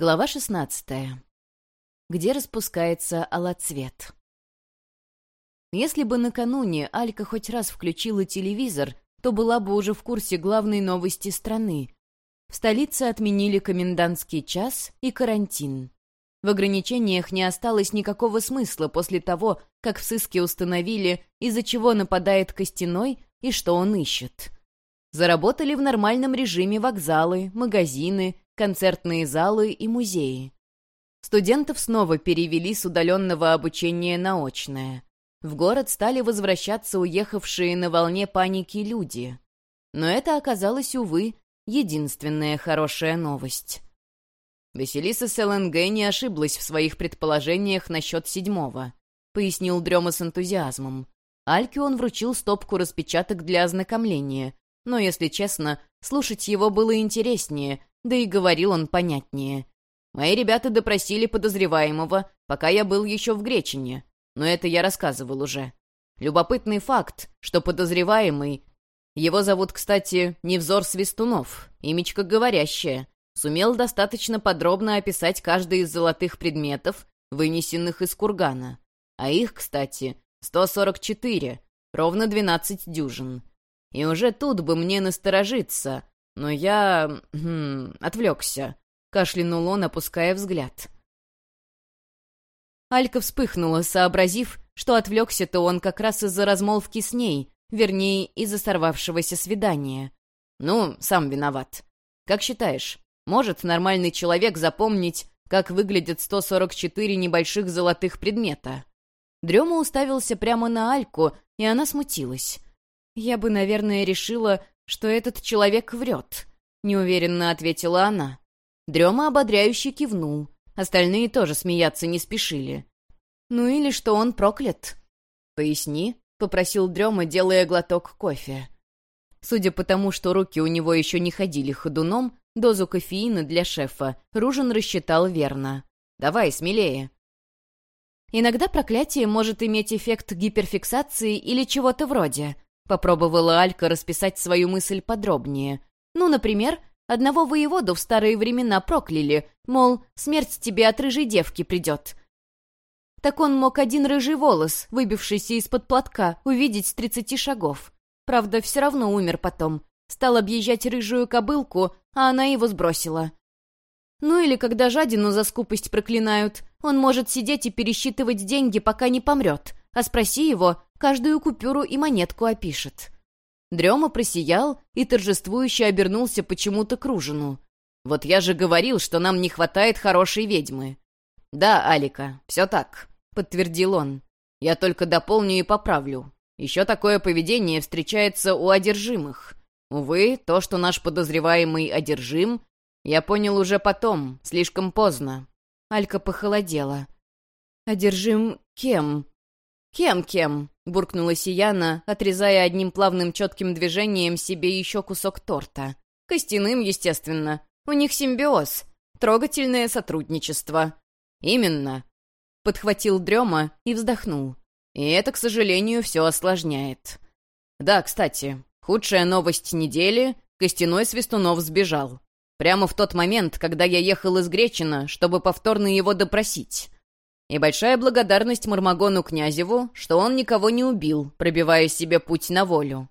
Глава 16. Где распускается алоцвет. Если бы накануне Алька хоть раз включила телевизор, то была бы уже в курсе главной новости страны. В столице отменили комендантский час и карантин. В ограничениях не осталось никакого смысла после того, как в сыске установили, из-за чего нападает Костяной и что он ищет. Заработали в нормальном режиме вокзалы, магазины, концертные залы и музеи. Студентов снова перевели с удаленного обучения на очное. В город стали возвращаться уехавшие на волне паники люди. Но это оказалось, увы, единственная хорошая новость. Василиса с ЛНГ не ошиблась в своих предположениях насчет седьмого, пояснил Дрема с энтузиазмом. Альке он вручил стопку распечаток для ознакомления, но, если честно, слушать его было интереснее, да и говорил он понятнее. Мои ребята допросили подозреваемого, пока я был еще в Гречине, но это я рассказывал уже. Любопытный факт, что подозреваемый... Его зовут, кстати, Невзор Свистунов, имечко говорящее. Сумел достаточно подробно описать каждый из золотых предметов, вынесенных из кургана. А их, кстати, 144, ровно 12 дюжин. И уже тут бы мне насторожиться, но я... Хм, отвлекся. Кашлянул он, опуская взгляд. Алька вспыхнула, сообразив, что отвлекся-то он как раз из-за размолвки с ней, вернее, из-за сорвавшегося свидания. Ну, сам виноват. Как считаешь, может нормальный человек запомнить, как выглядят 144 небольших золотых предмета? Дрема уставился прямо на Альку, и она смутилась. «Я бы, наверное, решила, что этот человек врет», — неуверенно ответила она. Дрема ободряюще кивнул. Остальные тоже смеяться не спешили. «Ну или что он проклят?» «Поясни», — попросил Дрема, делая глоток кофе. Судя по тому, что руки у него еще не ходили ходуном, дозу кофеина для шефа Ружин рассчитал верно. «Давай, смелее». Иногда проклятие может иметь эффект гиперфиксации или чего-то вроде, Попробовала Алька расписать свою мысль подробнее. Ну, например, одного воеводу в старые времена прокляли, мол, смерть тебе от рыжей девки придет. Так он мог один рыжий волос, выбившийся из-под платка, увидеть с тридцати шагов. Правда, все равно умер потом. Стал объезжать рыжую кобылку, а она его сбросила. Ну или когда жадину за скупость проклинают, он может сидеть и пересчитывать деньги, пока не помрет. А спроси его, каждую купюру и монетку опишет. Дрема просиял и торжествующе обернулся почему-то к Ружину. «Вот я же говорил, что нам не хватает хорошей ведьмы». «Да, Алика, все так», — подтвердил он. «Я только дополню и поправлю. Еще такое поведение встречается у одержимых. Увы, то, что наш подозреваемый одержим, я понял уже потом, слишком поздно». Алька похолодела. «Одержим кем?» «Кем-кем?» — буркнула Сияна, отрезая одним плавным четким движением себе еще кусок торта. «Костяным, естественно. У них симбиоз. Трогательное сотрудничество». «Именно», — подхватил Дрема и вздохнул. «И это, к сожалению, все осложняет». «Да, кстати, худшая новость недели — Костяной Свистунов сбежал. Прямо в тот момент, когда я ехал из Гречина, чтобы повторно его допросить». И большая благодарность Мармагону Князеву, что он никого не убил, пробивая себе путь на волю.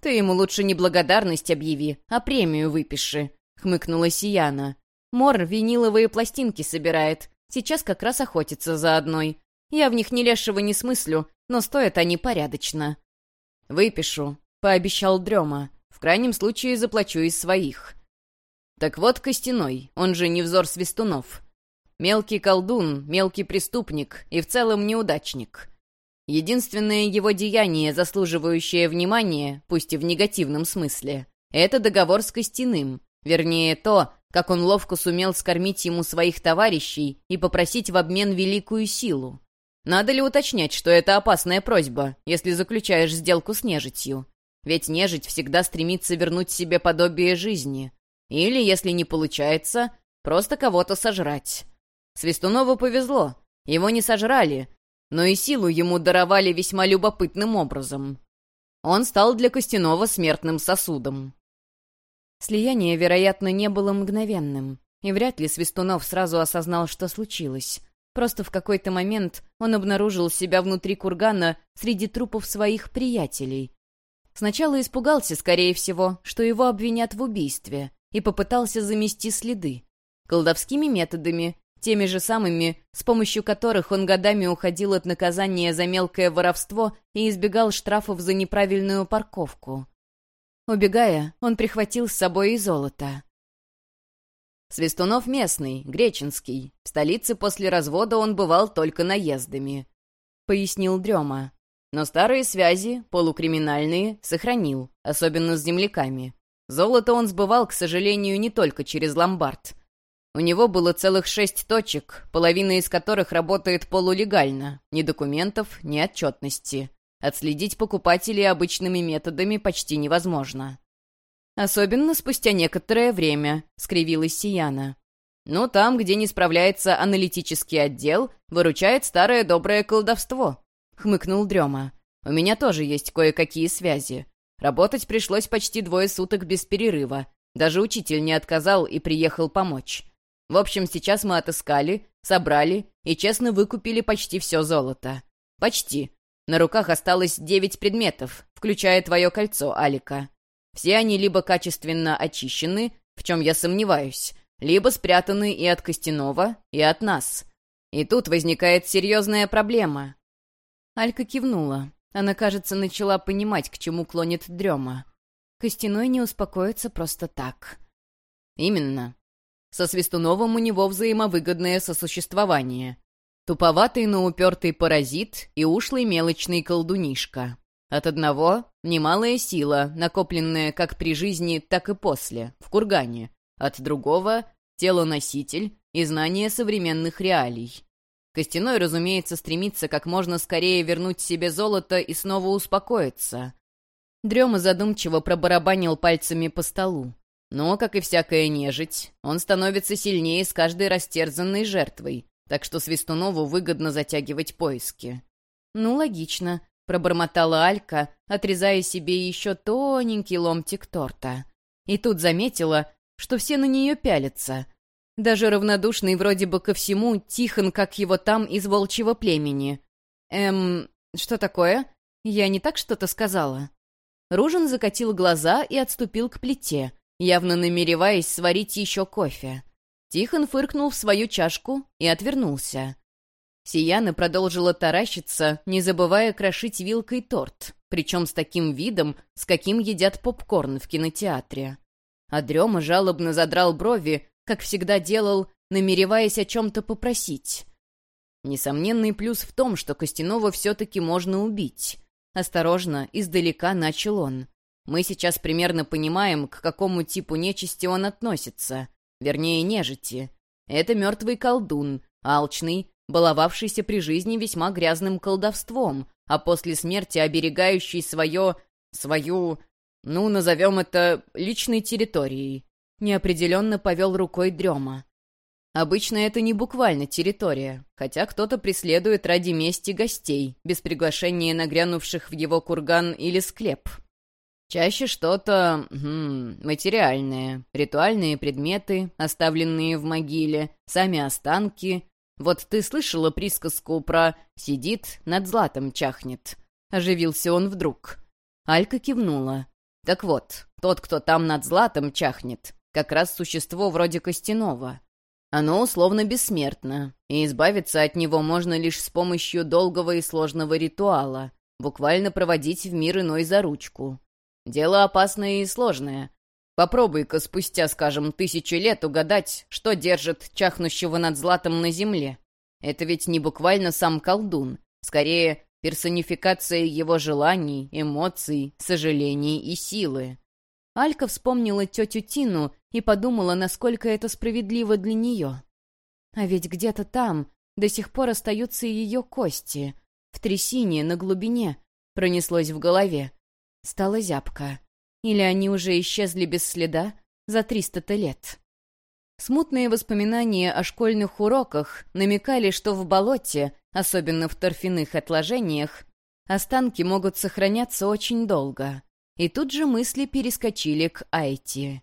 «Ты ему лучше не благодарность объяви, а премию выпиши», — хмыкнула Сияна. «Мор виниловые пластинки собирает. Сейчас как раз охотится за одной. Я в них ни лешего не смыслю, но стоят они порядочно». «Выпишу», — пообещал Дрема. «В крайнем случае заплачу из своих». «Так вот Костяной, он же Невзор Свистунов. Мелкий колдун, мелкий преступник и в целом неудачник. Единственное его деяние, заслуживающее внимания, пусть и в негативном смысле, это договор с Костяным, вернее то, как он ловко сумел скормить ему своих товарищей и попросить в обмен великую силу. Надо ли уточнять, что это опасная просьба, если заключаешь сделку с нежитью? Ведь нежить всегда стремится вернуть себе подобие жизни. Или, если не получается, просто кого-то сожрать. Свистунову повезло, его не сожрали, но и силу ему даровали весьма любопытным образом. Он стал для Костянова смертным сосудом. Слияние, вероятно, не было мгновенным. И вряд ли Свистунов сразу осознал, что случилось. Просто в какой-то момент он обнаружил себя внутри кургана среди трупов своих приятелей. Сначала испугался, скорее всего, что его обвинят в убийстве, и попытался замести следы. Колдовскими методами, теми же самыми, с помощью которых он годами уходил от наказания за мелкое воровство и избегал штрафов за неправильную парковку. Убегая, он прихватил с собой и золото. Свистунов местный, греченский. В столице после развода он бывал только наездами», — пояснил Дрема. «Но старые связи, полукриминальные, сохранил, особенно с земляками. Золото он сбывал, к сожалению, не только через ломбард. У него было целых шесть точек, половина из которых работает полулегально. Ни документов, ни отчетности. Отследить покупателей обычными методами почти невозможно. «Особенно спустя некоторое время», — скривилась Сияна. «Ну, там, где не справляется аналитический отдел, выручает старое доброе колдовство», — хмыкнул Дрема. «У меня тоже есть кое-какие связи. Работать пришлось почти двое суток без перерыва. Даже учитель не отказал и приехал помочь. В общем, сейчас мы отыскали, собрали и честно выкупили почти все золото. Почти. На руках осталось девять предметов, включая твое кольцо, Алика. Все они либо качественно очищены, в чем я сомневаюсь, либо спрятаны и от Костянова, и от нас. И тут возникает серьезная проблема. Алька кивнула. Она, кажется, начала понимать, к чему клонит Дрема. Костяной не успокоится просто так. Именно. Со Свистуновым у него взаимовыгодное сосуществование. Туповатый, но упертый паразит и ушлый мелочный колдунишка. От одного — немалая сила, накопленная как при жизни, так и после, в кургане. От другого — тело-носитель и знание современных реалий. Костяной, разумеется, стремится как можно скорее вернуть себе золото и снова успокоиться. Дрема задумчиво пробарабанил пальцами по столу. Но, как и всякая нежить, он становится сильнее с каждой растерзанной жертвой, так что Свистунову выгодно затягивать поиски. Ну, логично. — пробормотала Алька, отрезая себе еще тоненький ломтик торта. И тут заметила, что все на нее пялятся. Даже равнодушный вроде бы ко всему Тихон, как его там, из волчьего племени. «Эм, что такое? Я не так что-то сказала?» Ружин закатил глаза и отступил к плите, явно намереваясь сварить еще кофе. Тихон фыркнул в свою чашку и отвернулся. Сияна продолжила таращиться, не забывая крошить вилкой торт, причем с таким видом, с каким едят попкорн в кинотеатре. А Дрема жалобно задрал брови, как всегда делал, намереваясь о чем-то попросить. Несомненный плюс в том, что Костянова все-таки можно убить. Осторожно, издалека начал он. Мы сейчас примерно понимаем, к какому типу нечисти он относится. Вернее, нежити. Это мертвый колдун, алчный, баловавшийся при жизни весьма грязным колдовством, а после смерти оберегающий свое... свою... ну, назовем это личной территорией. Неопределенно повел рукой Дрема. Обычно это не буквально территория, хотя кто-то преследует ради мести гостей, без приглашения нагрянувших в его курган или склеп. Чаще что-то хм, материальное, ритуальные предметы, оставленные в могиле, сами останки, вот ты слышала присказку про «сидит, над златом чахнет»?» Оживился он вдруг. Алька кивнула. «Так вот, тот, кто там над златом чахнет, как раз существо вроде костяного. Оно условно бессмертно, и избавиться от него можно лишь с помощью долгого и сложного ритуала, буквально проводить в мир иной за ручку. Дело опасное и сложное, Попробуй-ка спустя, скажем, тысячи лет угадать, что держит чахнущего над златом на земле. Это ведь не буквально сам колдун, скорее персонификация его желаний, эмоций, сожалений и силы. Алька вспомнила тетю Тину и подумала, насколько это справедливо для нее. А ведь где-то там до сих пор остаются ее кости. В трясине, на глубине, пронеслось в голове. Стала зябко. Или они уже исчезли без следа за триста-то лет? Смутные воспоминания о школьных уроках намекали, что в болоте, особенно в торфяных отложениях, останки могут сохраняться очень долго. И тут же мысли перескочили к Айти,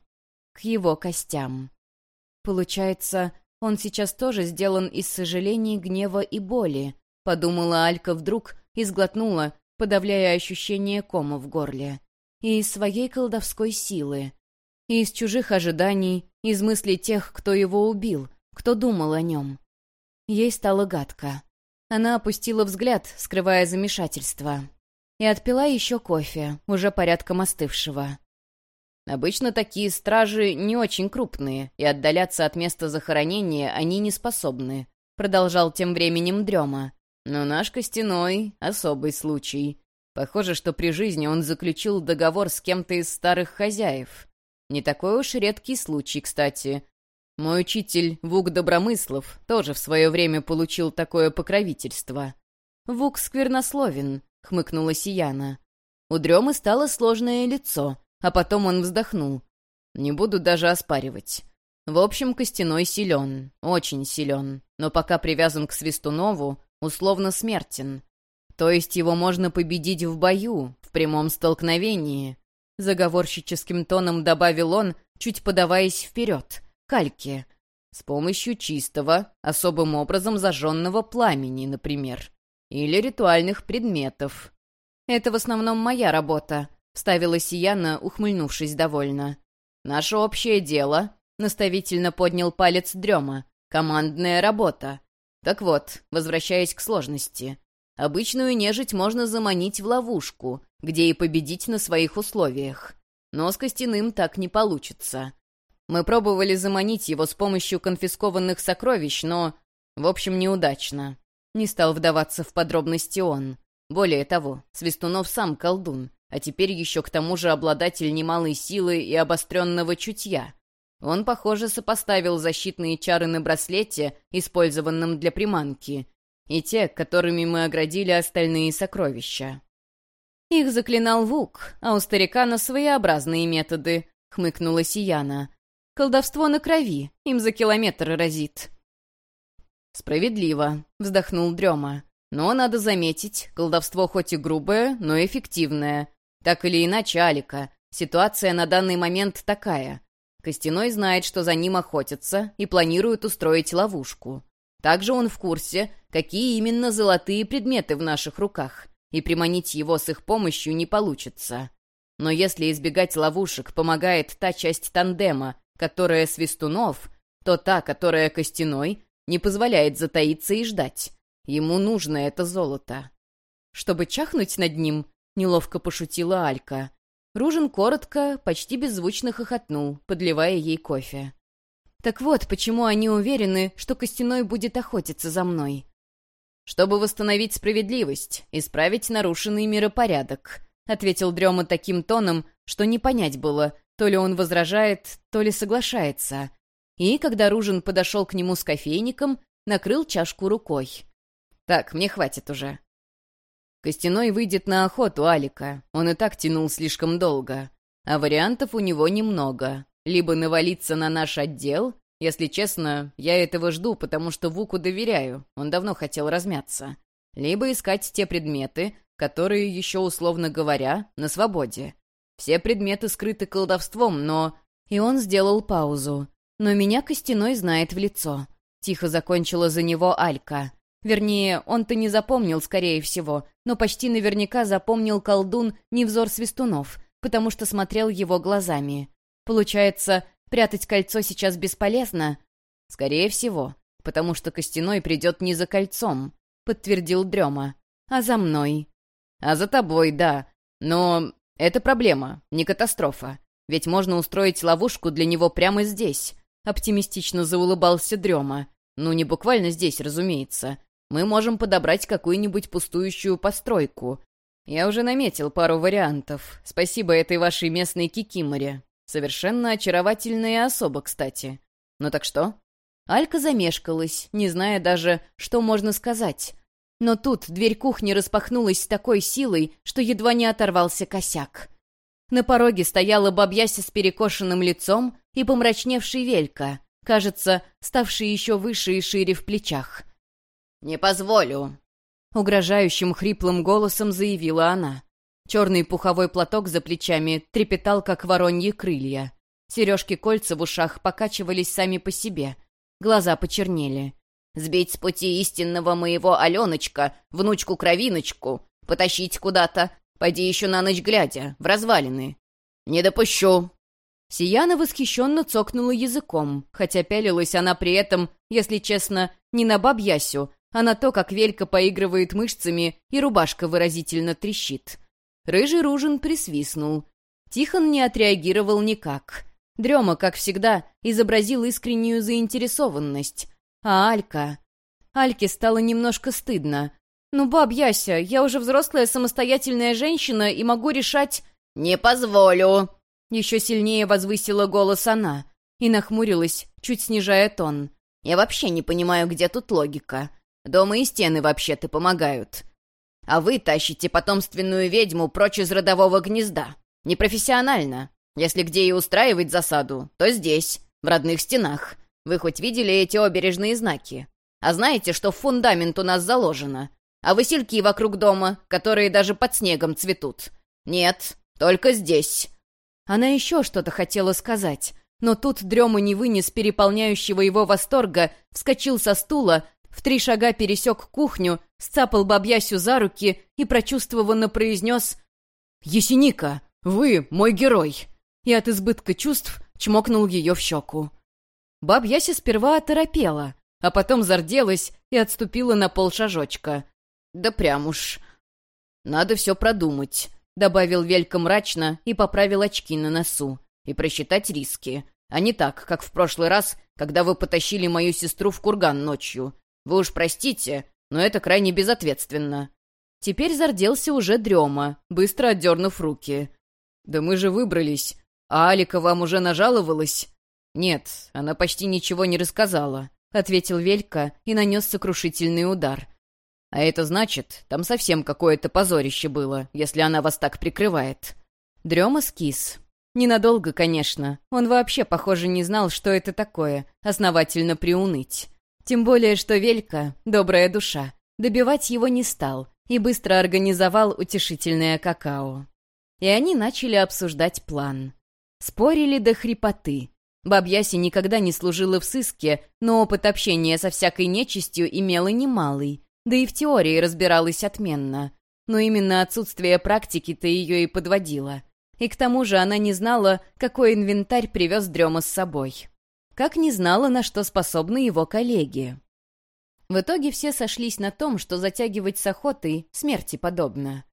к его костям. Получается, он сейчас тоже сделан из сожалений, гнева и боли, подумала Алька вдруг и сглотнула, подавляя ощущение кома в горле. И из своей колдовской силы. И из чужих ожиданий, из мыслей тех, кто его убил, кто думал о нем. Ей стало гадко. Она опустила взгляд, скрывая замешательство. И отпила еще кофе, уже порядком остывшего. Обычно такие стражи не очень крупные, и отдаляться от места захоронения они не способны, продолжал тем временем Дрема. Но наш Костяной — особый случай. Похоже, что при жизни он заключил договор с кем-то из старых хозяев. Не такой уж редкий случай, кстати. Мой учитель Вук Добромыслов тоже в свое время получил такое покровительство. «Вук сквернословен», — хмыкнула Сияна. У Дремы стало сложное лицо, а потом он вздохнул. «Не буду даже оспаривать. В общем, Костяной силен, очень силен, но пока привязан к Свистунову, условно смертен. То есть его можно победить в бою, в прямом столкновении». Заговорщическим тоном добавил он, чуть подаваясь вперед кальки. С помощью чистого, особым образом зажженного пламени, например. Или ритуальных предметов. «Это в основном моя работа», — вставила Сияна, ухмыльнувшись довольно. «Наше общее дело», — наставительно поднял палец Дрема. «Командная работа. Так вот, возвращаясь к сложности. Обычную нежить можно заманить в ловушку, где и победить на своих условиях. Но с костяным так не получится. Мы пробовали заманить его с помощью конфискованных сокровищ, но, в общем, неудачно. Не стал вдаваться в подробности он. Более того, Свистунов сам колдун, а теперь еще к тому же обладатель немалой силы и обостренного чутья. Он, похоже, сопоставил защитные чары на браслете, использованном для приманки, и те, которыми мы оградили остальные сокровища. «Их заклинал Вук, а у старика на своеобразные методы», — хмыкнула Сияна. Колдовство на крови, им за километр разит». «Справедливо», — вздохнул Дрема. «Но, надо заметить, колдовство хоть и грубое, но эффективное. Так или иначе, Алика, ситуация на данный момент такая. Костяной знает, что за ним охотятся, и планирует устроить ловушку. Также он в курсе, какие именно золотые предметы в наших руках, и приманить его с их помощью не получится. Но если избегать ловушек помогает та часть тандема, которая Свистунов, то та, которая Костяной, не позволяет затаиться и ждать. Ему нужно это золото. Чтобы чахнуть над ним, неловко пошутила Алька. Ружин коротко, почти беззвучно хохотнул, подливая ей кофе. Так вот, почему они уверены, что Костяной будет охотиться за мной. «Чтобы восстановить справедливость, исправить нарушенный миропорядок», — ответил Дрема таким тоном, что не понять было, то ли он возражает, то ли соглашается. И, когда Ружин подошел к нему с кофейником, накрыл чашку рукой. «Так, мне хватит уже». Костяной выйдет на охоту Алика. Он и так тянул слишком долго. А вариантов у него немного. Либо навалиться на наш отдел. Если честно, я этого жду, потому что Вуку доверяю. Он давно хотел размяться. Либо искать те предметы, которые, еще условно говоря, на свободе. Все предметы скрыты колдовством, но...» И он сделал паузу. «Но меня Костяной знает в лицо». Тихо закончила за него Алька. Вернее, он-то не запомнил, скорее всего, но почти наверняка запомнил колдун Невзор Свистунов, потому что смотрел его глазами. Получается, прятать кольцо сейчас бесполезно? Скорее всего, потому что Костяной придет не за кольцом, подтвердил Дрема, а за мной. А за тобой, да. Но это проблема, не катастрофа. Ведь можно устроить ловушку для него прямо здесь. Оптимистично заулыбался Дрема. Ну, не буквально здесь, разумеется. Мы можем подобрать какую-нибудь пустующую постройку. Я уже наметил пару вариантов. Спасибо этой вашей местной кикиморе. Совершенно очаровательная особа, кстати. Ну так что? Алька замешкалась, не зная даже, что можно сказать. Но тут дверь кухни распахнулась с такой силой, что едва не оторвался косяк. На пороге стояла бабьяся с перекошенным лицом и помрачневший Велька, кажется, ставший еще выше и шире в плечах. «Не позволю!» Угрожающим хриплым голосом заявила она. Черный пуховой платок за плечами трепетал, как вороньи крылья. Сережки-кольца в ушах покачивались сами по себе. Глаза почернели. «Сбить с пути истинного моего Аленочка, внучку-кровиночку, потащить куда-то, пойди еще на ночь глядя, в развалины. Не допущу!» Сияна восхищенно цокнула языком, хотя пялилась она при этом, если честно, не на бабьясю, а на то, как Велька поигрывает мышцами и рубашка выразительно трещит. Рыжий Ружин присвистнул. Тихон не отреагировал никак. Дрема, как всегда, изобразил искреннюю заинтересованность. А Алька... Альке стало немножко стыдно. «Ну, баб Яся, я уже взрослая самостоятельная женщина и могу решать...» «Не позволю!» Еще сильнее возвысила голос она и нахмурилась, чуть снижая тон. «Я вообще не понимаю, где тут логика. Дома и стены вообще-то помогают. А вы тащите потомственную ведьму прочь из родового гнезда. Непрофессионально. Если где и устраивать засаду, то здесь, в родных стенах. Вы хоть видели эти обережные знаки? А знаете, что в фундамент у нас заложено? А васильки вокруг дома, которые даже под снегом цветут? Нет, только здесь. Она еще что-то хотела сказать, но тут Дрема не вынес переполняющего его восторга, вскочил со стула, в три шага пересек кухню, сцапал бабьясю за руки и прочувствованно произнес «Есеника, вы мой герой!» и от избытка чувств чмокнул ее в щеку. Бабьяся сперва оторопела, а потом зарделась и отступила на полшажочка. «Да прям уж...» «Надо все продумать», — добавил Велька мрачно и поправил очки на носу. «И просчитать риски. А не так, как в прошлый раз, когда вы потащили мою сестру в курган ночью. Вы уж простите, но это крайне безответственно». Теперь зарделся уже дрема, быстро отдернув руки. «Да мы же выбрались. А Алика вам уже нажаловалась?» «Нет, она почти ничего не рассказала», — ответил Велька и нанес сокрушительный удар. А это значит, там совсем какое-то позорище было, если она вас так прикрывает. Дрема скис. Ненадолго, конечно. Он вообще, похоже, не знал, что это такое — основательно приуныть. Тем более, что Велька — добрая душа. Добивать его не стал и быстро организовал утешительное какао. И они начали обсуждать план. Спорили до хрипоты. Бабьяси никогда не служила в сыске, но опыт общения со всякой нечистью имела немалый, да и в теории разбиралась отменно. Но именно отсутствие практики-то ее и подводило. И к тому же она не знала, какой инвентарь привез Дрема с собой. Как не знала, на что способны его коллеги. В итоге все сошлись на том, что затягивать с охотой смерти подобно.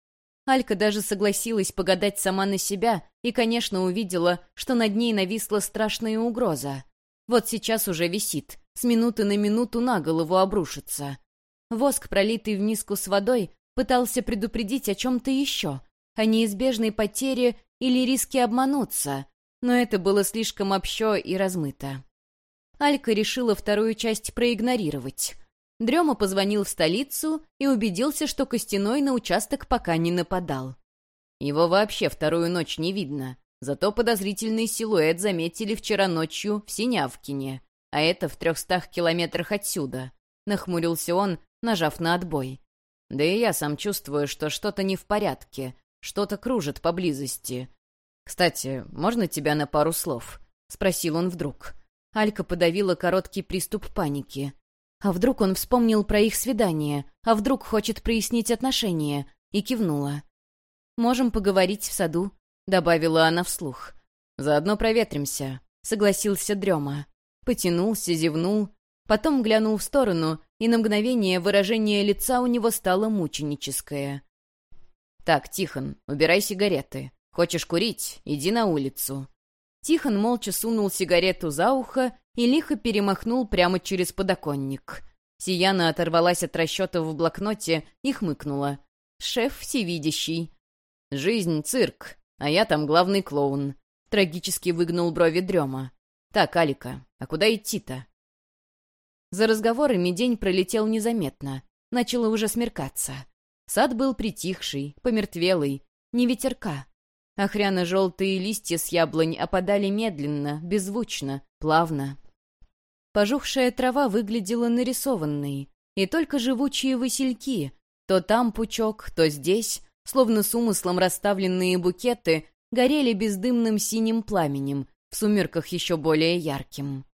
Алька даже согласилась погадать сама на себя и, конечно, увидела, что над ней нависла страшная угроза. Вот сейчас уже висит, с минуты на минуту на голову обрушится. Воск, пролитый в миску с водой, пытался предупредить о чем-то еще, о неизбежной потере или риске обмануться, но это было слишком общо и размыто. Алька решила вторую часть проигнорировать. Дрема позвонил в столицу и убедился, что Костяной на участок пока не нападал. Его вообще вторую ночь не видно, зато подозрительный силуэт заметили вчера ночью в Синявкине, а это в трехстах километрах отсюда. Нахмурился он, нажав на отбой. Да и я сам чувствую, что что-то не в порядке, что-то кружит поблизости. «Кстати, можно тебя на пару слов?» — спросил он вдруг. Алька подавила короткий приступ паники. А вдруг он вспомнил про их свидание, а вдруг хочет прояснить отношения, и кивнула. «Можем поговорить в саду», — добавила она вслух. «Заодно проветримся», — согласился Дрема. Потянулся, зевнул, потом глянул в сторону и на мгновение выражение лица у него стало мученическое. «Так, Тихон, убирай сигареты. Хочешь курить? Иди на улицу». Тихон молча сунул сигарету за ухо и лихо перемахнул прямо через подоконник. Сияна оторвалась от расчетов в блокноте и хмыкнула. «Шеф всевидящий». «Жизнь — цирк, а я там главный клоун», — трагически выгнул брови Дрема. «Так, Алика, а куда идти-то?» За разговорами день пролетел незаметно. Начало уже смеркаться. Сад был притихший, помертвелый, не ветерка. Охряно-желтые листья с яблонь опадали медленно, беззвучно, плавно. Пожухшая трава выглядела нарисованной, и только живучие васильки, то там пучок, то здесь, словно с умыслом расставленные букеты, горели бездымным синим пламенем, в сумерках еще более ярким.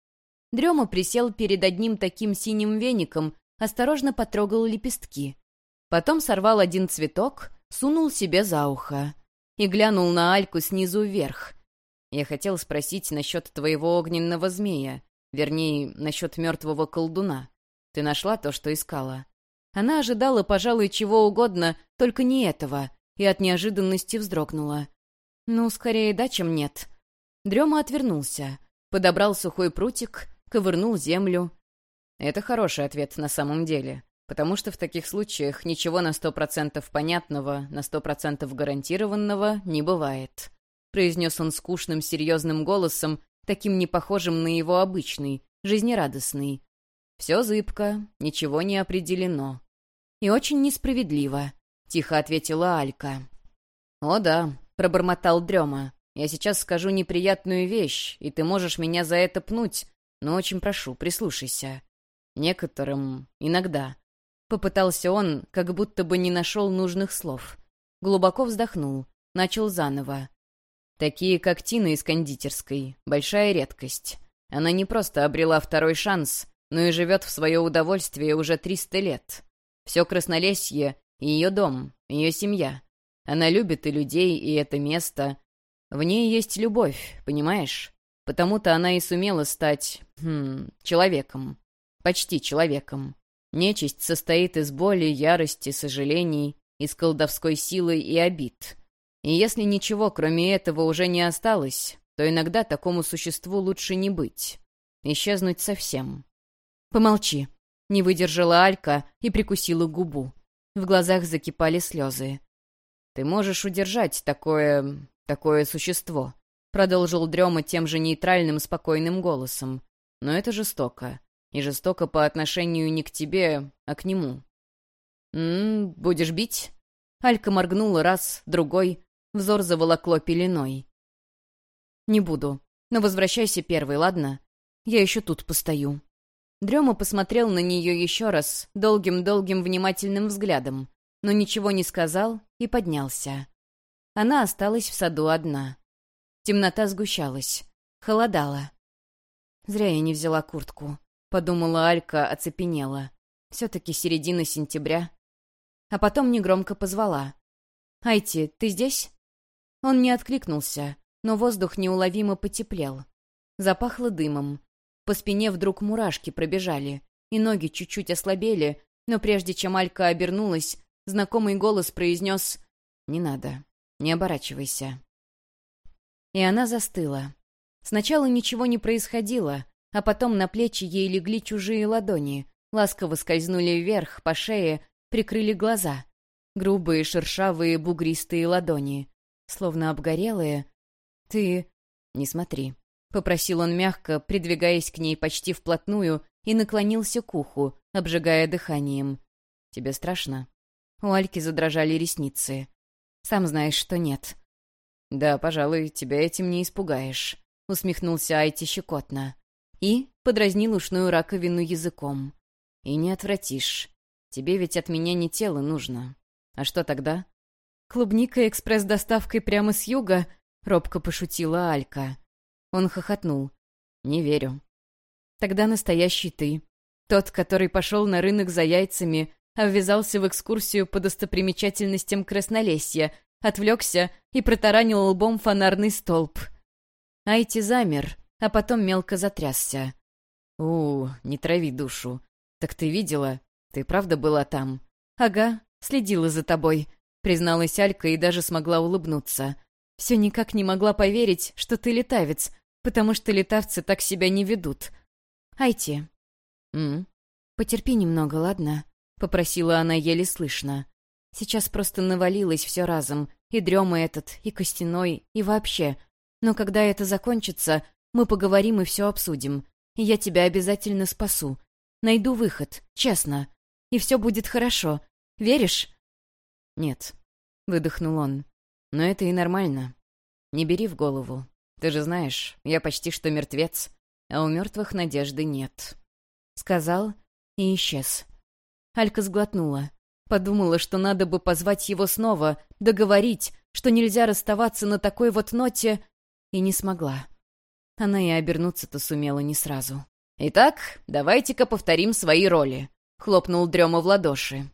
Дрема присел перед одним таким синим веником, осторожно потрогал лепестки. Потом сорвал один цветок, сунул себе за ухо и глянул на Альку снизу вверх. Я хотел спросить насчет твоего огненного змея, вернее, насчет мертвого колдуна. Ты нашла то, что искала? Она ожидала, пожалуй, чего угодно, только не этого, и от неожиданности вздрогнула. Ну, скорее да, чем нет. Дрема отвернулся, подобрал сухой прутик, ковырнул землю. Это хороший ответ на самом деле, потому что в таких случаях ничего на сто процентов понятного, на сто процентов гарантированного не бывает. Произнес он скучным, серьезным голосом, таким не похожим на его обычный, жизнерадостный. Все зыбко, ничего не определено. И очень несправедливо, тихо ответила Алька. О да, пробормотал Дрема. Я сейчас скажу неприятную вещь, и ты можешь меня за это пнуть, но очень прошу, прислушайся. Некоторым иногда. Попытался он, как будто бы не нашел нужных слов. Глубоко вздохнул, начал заново. Такие, как Тина из кондитерской, большая редкость. Она не просто обрела второй шанс, но и живет в свое удовольствие уже триста лет. Все Краснолесье — ее дом, ее семья. Она любит и людей, и это место. В ней есть любовь, понимаешь? Потому-то она и сумела стать... Хм, человеком. Почти человеком. Нечисть состоит из боли, ярости, сожалений, из колдовской силы и обид. И если ничего, кроме этого, уже не осталось, то иногда такому существу лучше не быть. Исчезнуть совсем. «Помолчи», — не выдержала Алька и прикусила губу. В глазах закипали слезы. «Ты можешь удержать такое... такое существо», Продолжил Дрема тем же нейтральным, спокойным голосом. «Но это жестоко. И жестоко по отношению не к тебе, а к нему». «М -м, будешь бить?» Алька моргнула раз, другой. Взор заволокло пеленой. «Не буду. Но возвращайся первый, ладно? Я еще тут постою». Дрема посмотрел на нее еще раз, долгим-долгим внимательным взглядом, но ничего не сказал и поднялся. Она осталась в саду одна. Темнота сгущалась. Холодало. Зря я не взяла куртку. Подумала Алька, оцепенела. Все-таки середина сентября. А потом негромко позвала. «Айти, ты здесь?» Он не откликнулся, но воздух неуловимо потеплел. Запахло дымом. По спине вдруг мурашки пробежали, и ноги чуть-чуть ослабели, но прежде чем Алька обернулась, знакомый голос произнес «Не надо, не оборачивайся» и она застыла. Сначала ничего не происходило, а потом на плечи ей легли чужие ладони, ласково скользнули вверх, по шее, прикрыли глаза. Грубые, шершавые, бугристые ладони. Словно обгорелые. «Ты...» «Не смотри», — попросил он мягко, придвигаясь к ней почти вплотную, и наклонился к уху, обжигая дыханием. «Тебе страшно?» У Альки задрожали ресницы. «Сам знаешь, что нет». «Да, пожалуй, тебя этим не испугаешь», — усмехнулся Айти щекотно. И подразнил ушную раковину языком. «И не отвратишь. Тебе ведь от меня не тело нужно. А что тогда?» «Клубника экспресс-доставкой прямо с юга?» — робко пошутила Алька. Он хохотнул. «Не верю». «Тогда настоящий ты. Тот, который пошел на рынок за яйцами, ввязался в экскурсию по достопримечательностям Краснолесья, отвлекся и протаранил лбом фонарный столб. Айти замер, а потом мелко затрясся. «У, не трави душу. Так ты видела? Ты правда была там?» «Ага, следила за тобой», — призналась Алька и даже смогла улыбнуться. «Все никак не могла поверить, что ты летавец, потому что летавцы так себя не ведут. Айти». «М?» «Потерпи немного, ладно?» — попросила она еле слышно. Сейчас просто навалилось все разом, и дрема этот, и костяной, и вообще. Но когда это закончится, мы поговорим и все обсудим. И я тебя обязательно спасу. Найду выход, честно. И все будет хорошо. Веришь?» «Нет», — выдохнул он. «Но это и нормально. Не бери в голову. Ты же знаешь, я почти что мертвец, а у мертвых надежды нет». Сказал и исчез. Алька сглотнула. Подумала, что надо бы позвать его снова, договорить, что нельзя расставаться на такой вот ноте, и не смогла. Она и обернуться-то сумела не сразу. «Итак, давайте-ка повторим свои роли», — хлопнул Дрема в ладоши.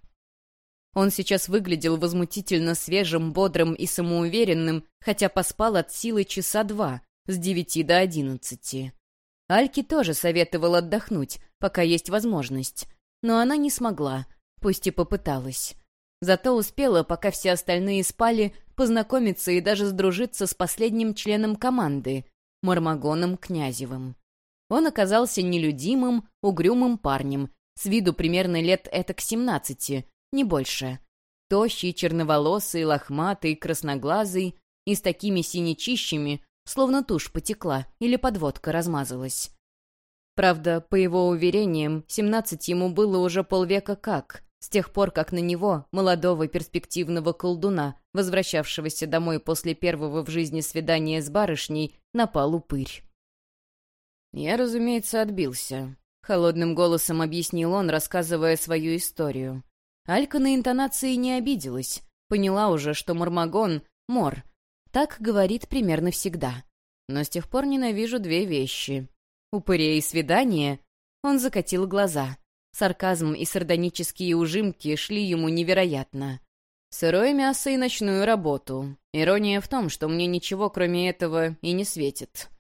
Он сейчас выглядел возмутительно свежим, бодрым и самоуверенным, хотя поспал от силы часа два, с девяти до одиннадцати. Альке тоже советовал отдохнуть, пока есть возможность, но она не смогла, пусть и попыталась. Зато успела, пока все остальные спали, познакомиться и даже сдружиться с последним членом команды, Мармагоном Князевым. Он оказался нелюдимым, угрюмым парнем, с виду примерно лет этак семнадцати, не больше. Тощий, черноволосый, лохматый, красноглазый и с такими синячищами, словно тушь потекла или подводка размазалась. Правда, по его уверениям, семнадцать ему было уже полвека как, с тех пор, как на него, молодого перспективного колдуна, возвращавшегося домой после первого в жизни свидания с барышней, напал упырь. Я, разумеется, отбился. Холодным голосом объяснил он, рассказывая свою историю. Алька на интонации не обиделась. Поняла уже, что Мармагон — мор. Так говорит примерно всегда. Но с тех пор ненавижу две вещи. Упырей и свидание. Он закатил глаза. Сарказм и сардонические ужимки шли ему невероятно. Сырое мясо и ночную работу. Ирония в том, что мне ничего, кроме этого, и не светит.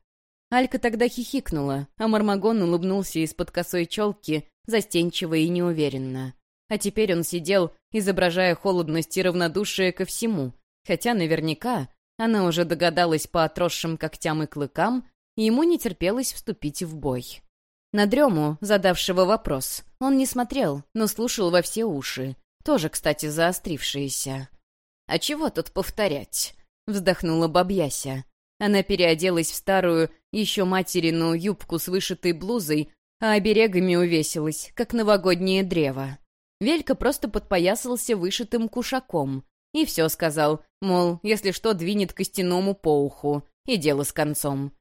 Алька тогда хихикнула, а Мармагон улыбнулся из-под косой челки, застенчиво и неуверенно. А теперь он сидел, изображая холодность и равнодушие ко всему, хотя наверняка она уже догадалась по отросшим когтям и клыкам, и ему не терпелось вступить в бой. На дрему, задавшего вопрос, он не смотрел, но слушал во все уши, тоже, кстати, заострившиеся. «А чего тут повторять?» — вздохнула бабьяся. Она переоделась в старую, еще материну юбку с вышитой блузой, а оберегами увесилась, как новогоднее древо. Велька просто подпоясался вышитым кушаком. И все сказал, мол, если что, двинет костяному по уху. И дело с концом.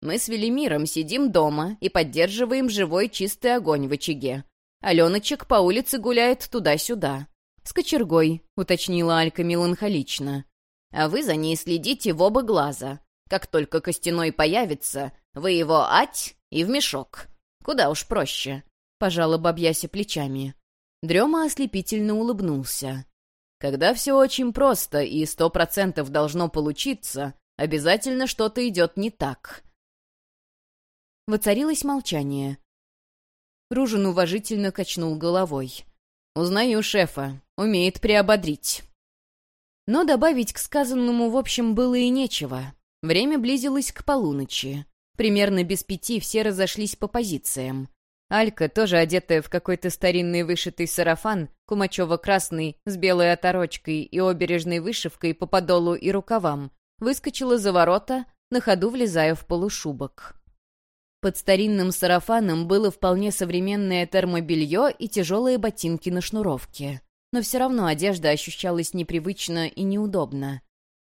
Мы с Велимиром сидим дома и поддерживаем живой чистый огонь в очаге. Аленочек по улице гуляет туда-сюда. «С кочергой», — уточнила Алька меланхолично. «А вы за ней следите в оба глаза. Как только костяной появится, вы его ать и в мешок. Куда уж проще», — пожала бабьяся плечами. Дрема ослепительно улыбнулся. «Когда все очень просто и сто процентов должно получиться, обязательно что-то идет не так». Воцарилось молчание. Ружин уважительно качнул головой. «Узнаю шефа. Умеет приободрить». Но добавить к сказанному, в общем, было и нечего. Время близилось к полуночи. Примерно без пяти все разошлись по позициям. Алька, тоже одетая в какой-то старинный вышитый сарафан, кумачево-красный, с белой оторочкой и обережной вышивкой по подолу и рукавам, выскочила за ворота, на ходу влезая в полушубок. Под старинным сарафаном было вполне современное термобелье и тяжелые ботинки на шнуровке. Но все равно одежда ощущалась непривычно и неудобно.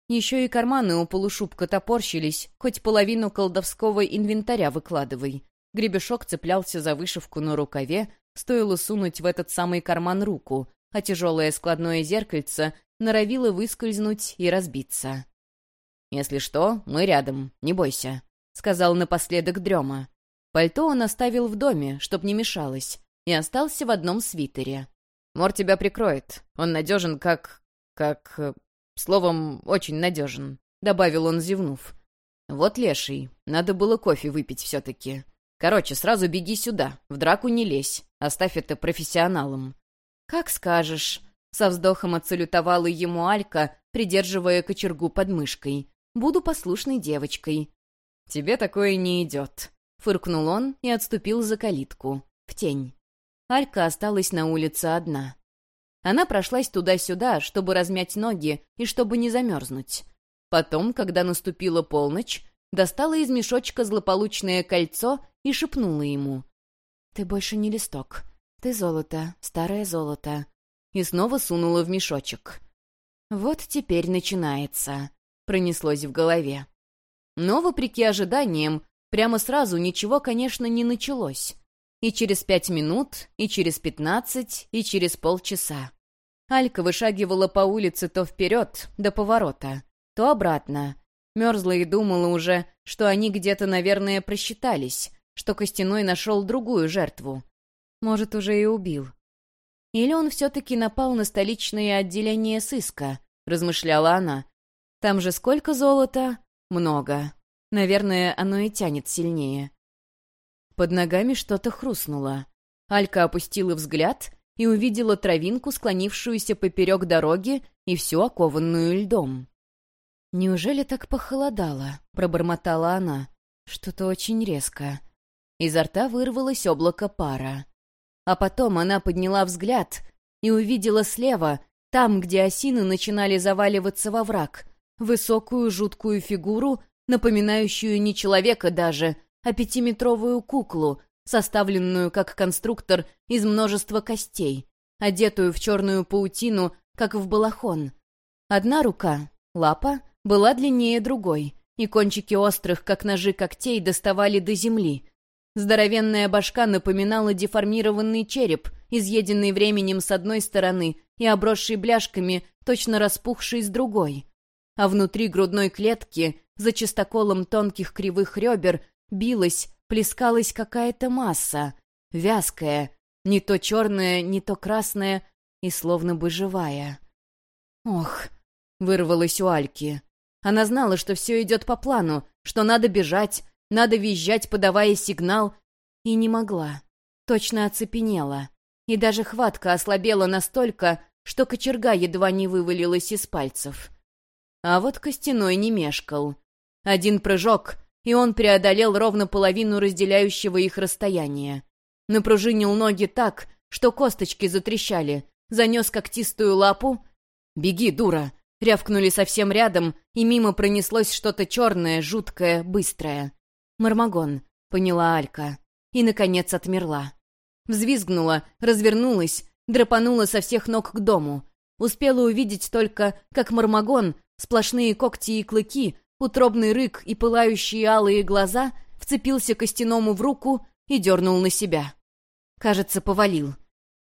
Еще и карманы у полушубка топорщились, хоть половину колдовского инвентаря выкладывай. Гребешок цеплялся за вышивку на рукаве, стоило сунуть в этот самый карман руку, а тяжелое складное зеркальце норовило выскользнуть и разбиться. «Если что, мы рядом, не бойся», — сказал напоследок Дрема. Пальто он оставил в доме, чтоб не мешалось, и остался в одном свитере. «Мор тебя прикроет. Он надежен как... как... словом, очень надежен», — добавил он, зевнув. «Вот леший. Надо было кофе выпить все-таки. Короче, сразу беги сюда, в драку не лезь, оставь это профессионалам». «Как скажешь», — со вздохом отсалютовала ему Алька, придерживая кочергу под мышкой. «Буду послушной девочкой». «Тебе такое не идет», — фыркнул он и отступил за калитку, в тень. Алька осталась на улице одна. Она прошлась туда-сюда, чтобы размять ноги и чтобы не замерзнуть. Потом, когда наступила полночь, достала из мешочка злополучное кольцо и шепнула ему. «Ты больше не листок. Ты золото, старое золото». И снова сунула в мешочек. «Вот теперь начинается», — пронеслось в голове. Но, вопреки ожиданиям, прямо сразу ничего, конечно, не началось. И через пять минут, и через пятнадцать, и через полчаса. Алька вышагивала по улице то вперед, до поворота, то обратно, Мерзла и думала уже, что они где-то, наверное, просчитались, что Костяной нашел другую жертву. Может, уже и убил. Или он все-таки напал на столичное отделение сыска, размышляла она. Там же сколько золота? Много. Наверное, оно и тянет сильнее. Под ногами что-то хрустнуло. Алька опустила взгляд и увидела травинку, склонившуюся поперек дороги и всю окованную льдом. «Неужели так похолодало?» — пробормотала она. «Что-то очень резко». Изо рта вырвалось облако пара. А потом она подняла взгляд и увидела слева, там, где осины начинали заваливаться во враг, высокую жуткую фигуру, напоминающую не человека даже, а пятиметровую куклу, составленную как конструктор из множества костей, одетую в черную паутину, как в балахон. Одна рука, лапа, была длиннее другой, и кончики острых, как ножи когтей, доставали до земли. Здоровенная башка напоминала деформированный череп, изъеденный временем с одной стороны и обросший бляшками, точно распухший с другой. А внутри грудной клетки, за чистоколом тонких кривых ребер, билась плескалась какая-то масса, вязкая, не то черная, не то красная и словно бы живая. «Ох!» — вырвалась у Альки. Она знала, что все идет по плану, что надо бежать, надо визжать, подавая сигнал, и не могла. Точно оцепенела. И даже хватка ослабела настолько, что кочерга едва не вывалилась из пальцев. А вот Костяной не мешкал. Один прыжок, и он преодолел ровно половину разделяющего их расстояния. Напружинил ноги так, что косточки затрещали, занес когтистую лапу. «Беги, дура!» Рявкнули совсем рядом, и мимо пронеслось что-то черное, жуткое, быстрое. «Мармагон», — поняла Алька. И, наконец, отмерла. Взвизгнула, развернулась, драпанула со всех ног к дому. Успела увидеть только, как Мармагон, сплошные когти и клыки, утробный рык и пылающие алые глаза вцепился костяному в руку и дернул на себя. Кажется, повалил.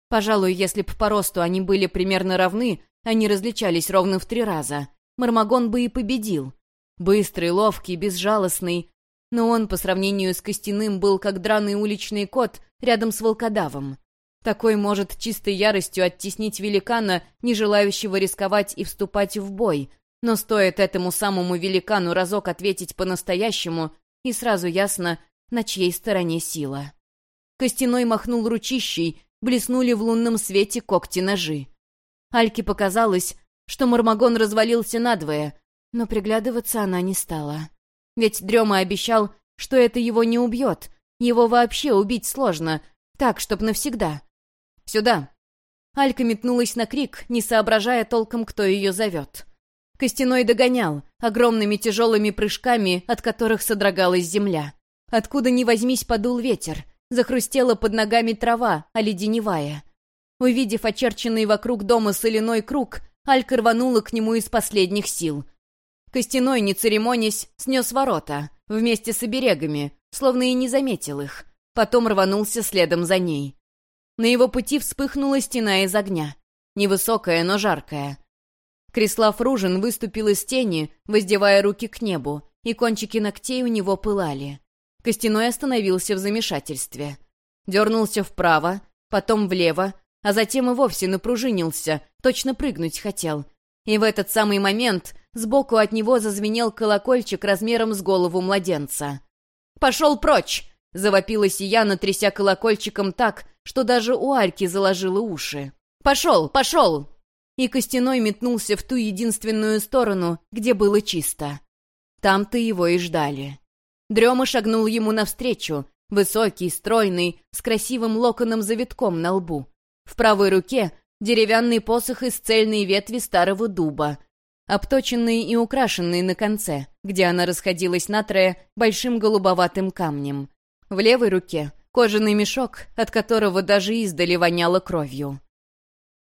Пожалуй, если б по росту они были примерно равны, они различались ровно в три раза, Мармагон бы и победил. Быстрый, ловкий, безжалостный. Но он, по сравнению с Костяным, был как драный уличный кот рядом с волкодавом. Такой может чистой яростью оттеснить великана, не желающего рисковать и вступать в бой, но стоит этому самому великану разок ответить по-настоящему, и сразу ясно, на чьей стороне сила. Костяной махнул ручищей, блеснули в лунном свете когти-ножи. Альке показалось, что Мармагон развалился надвое, но приглядываться она не стала. Ведь Дрема обещал, что это его не убьет, его вообще убить сложно, так, чтоб навсегда. «Сюда!» Алька метнулась на крик, не соображая толком, кто ее зовет. Костяной догонял, огромными тяжелыми прыжками, от которых содрогалась земля. Откуда ни возьмись подул ветер, захрустела под ногами трава, оледеневая. Увидев очерченный вокруг дома соляной круг, Алька рванула к нему из последних сил. Костяной, не церемонясь, снес ворота, вместе с оберегами, словно и не заметил их. Потом рванулся следом за ней. На его пути вспыхнула стена из огня. Невысокая, но жаркая. Крислав Ружин выступил из тени, воздевая руки к небу, и кончики ногтей у него пылали. Костяной остановился в замешательстве. Дернулся вправо, потом влево, а затем и вовсе напружинился, точно прыгнуть хотел. И в этот самый момент сбоку от него зазвенел колокольчик размером с голову младенца. «Пошел прочь!» — завопила Сияна, тряся колокольчиком так, что даже у Альки заложило уши. «Пошел! Пошел!» И Костяной метнулся в ту единственную сторону, где было чисто. Там-то его и ждали. Дрема шагнул ему навстречу, высокий, стройный, с красивым локоном-завитком на лбу. В правой руке деревянный посох из цельной ветви старого дуба, обточенный и украшенный на конце, где она расходилась на трое большим голубоватым камнем. В левой руке кожаный мешок, от которого даже издали воняло кровью.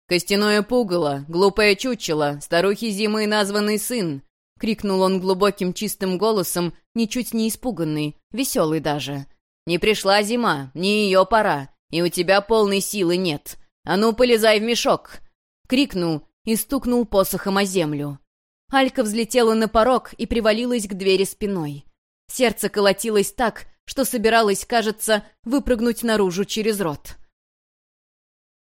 «Костяное пугало, глупое чучело, старухи зимы названный сын!» — крикнул он глубоким чистым голосом, ничуть не испуганный, веселый даже. «Не пришла зима, не ее пора, и у тебя полной силы нет. А ну, полезай в мешок!» — крикнул и стукнул посохом о землю. Алька взлетела на порог и привалилась к двери спиной. Сердце колотилось так, что собиралось, кажется, выпрыгнуть наружу через рот.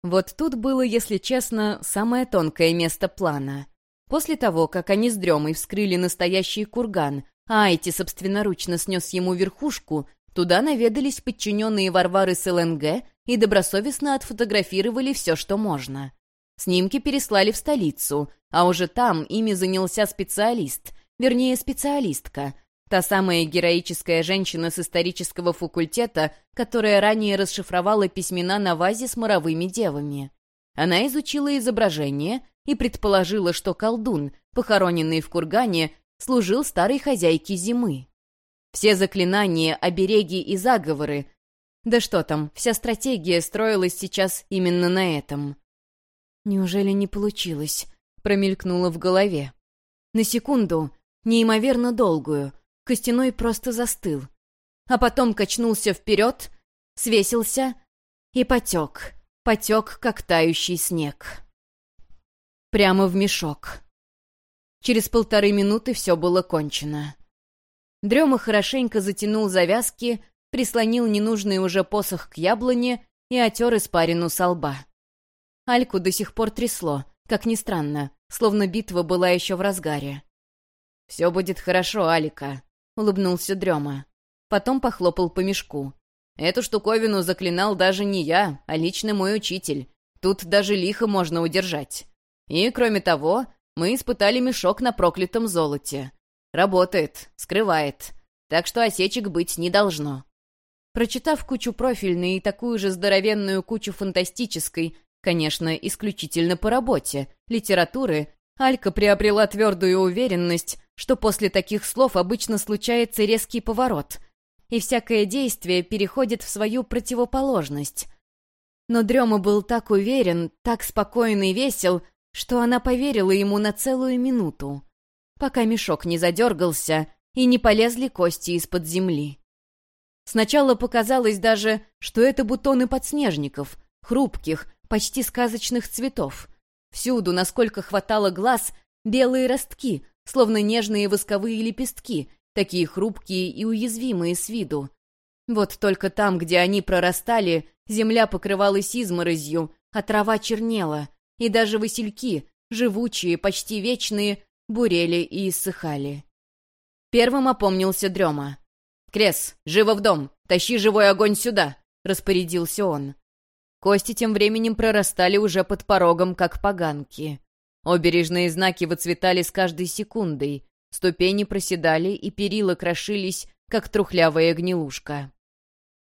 Вот тут было, если честно, самое тонкое место плана. После того, как они с Дремой вскрыли настоящий курган, а Айти собственноручно снес ему верхушку, туда наведались подчиненные Варвары с ЛНГ и добросовестно отфотографировали все, что можно. Снимки переслали в столицу, а уже там ими занялся специалист, вернее, специалистка, та самая героическая женщина с исторического факультета, которая ранее расшифровала письмена на вазе с моровыми девами. Она изучила изображение и предположила, что колдун, похороненный в кургане, служил старой хозяйке зимы. Все заклинания, обереги и заговоры. Да что там, вся стратегия строилась сейчас именно на этом. «Неужели не получилось?» — промелькнуло в голове. На секунду, неимоверно долгую, Костяной просто застыл. А потом качнулся вперед, свесился и потек. Потек, как тающий снег. Прямо в мешок. Через полторы минуты все было кончено. Дрема хорошенько затянул завязки, прислонил ненужный уже посох к яблоне и отер испарину со лба. Альку до сих пор трясло, как ни странно, словно битва была еще в разгаре. «Все будет хорошо, Алика», — улыбнулся Дрема. Потом похлопал по мешку. «Эту штуковину заклинал даже не я, а лично мой учитель. Тут даже лихо можно удержать. И, кроме того, мы испытали мешок на проклятом золоте. Работает, скрывает. Так что осечек быть не должно». Прочитав кучу профильной и такую же здоровенную кучу фантастической, Конечно, исключительно по работе, литературы, Алька приобрела твердую уверенность, что после таких слов обычно случается резкий поворот, и всякое действие переходит в свою противоположность. Но Дрема был так уверен, так спокоен и весел, что она поверила ему на целую минуту, пока мешок не задергался и не полезли кости из-под земли. Сначала показалось даже, что это бутоны подснежников, хрупких, почти сказочных цветов. Всюду, насколько хватало глаз, белые ростки, словно нежные восковые лепестки, такие хрупкие и уязвимые с виду. Вот только там, где они прорастали, земля покрывалась изморозью, а трава чернела, и даже васильки, живучие, почти вечные, бурели и иссыхали. Первым опомнился Дрема. «Крес, живо в дом! Тащи живой огонь сюда!» — распорядился он. Кости тем временем прорастали уже под порогом, как поганки. Обережные знаки выцветали с каждой секундой, ступени проседали и перила крошились, как трухлявая гнилушка.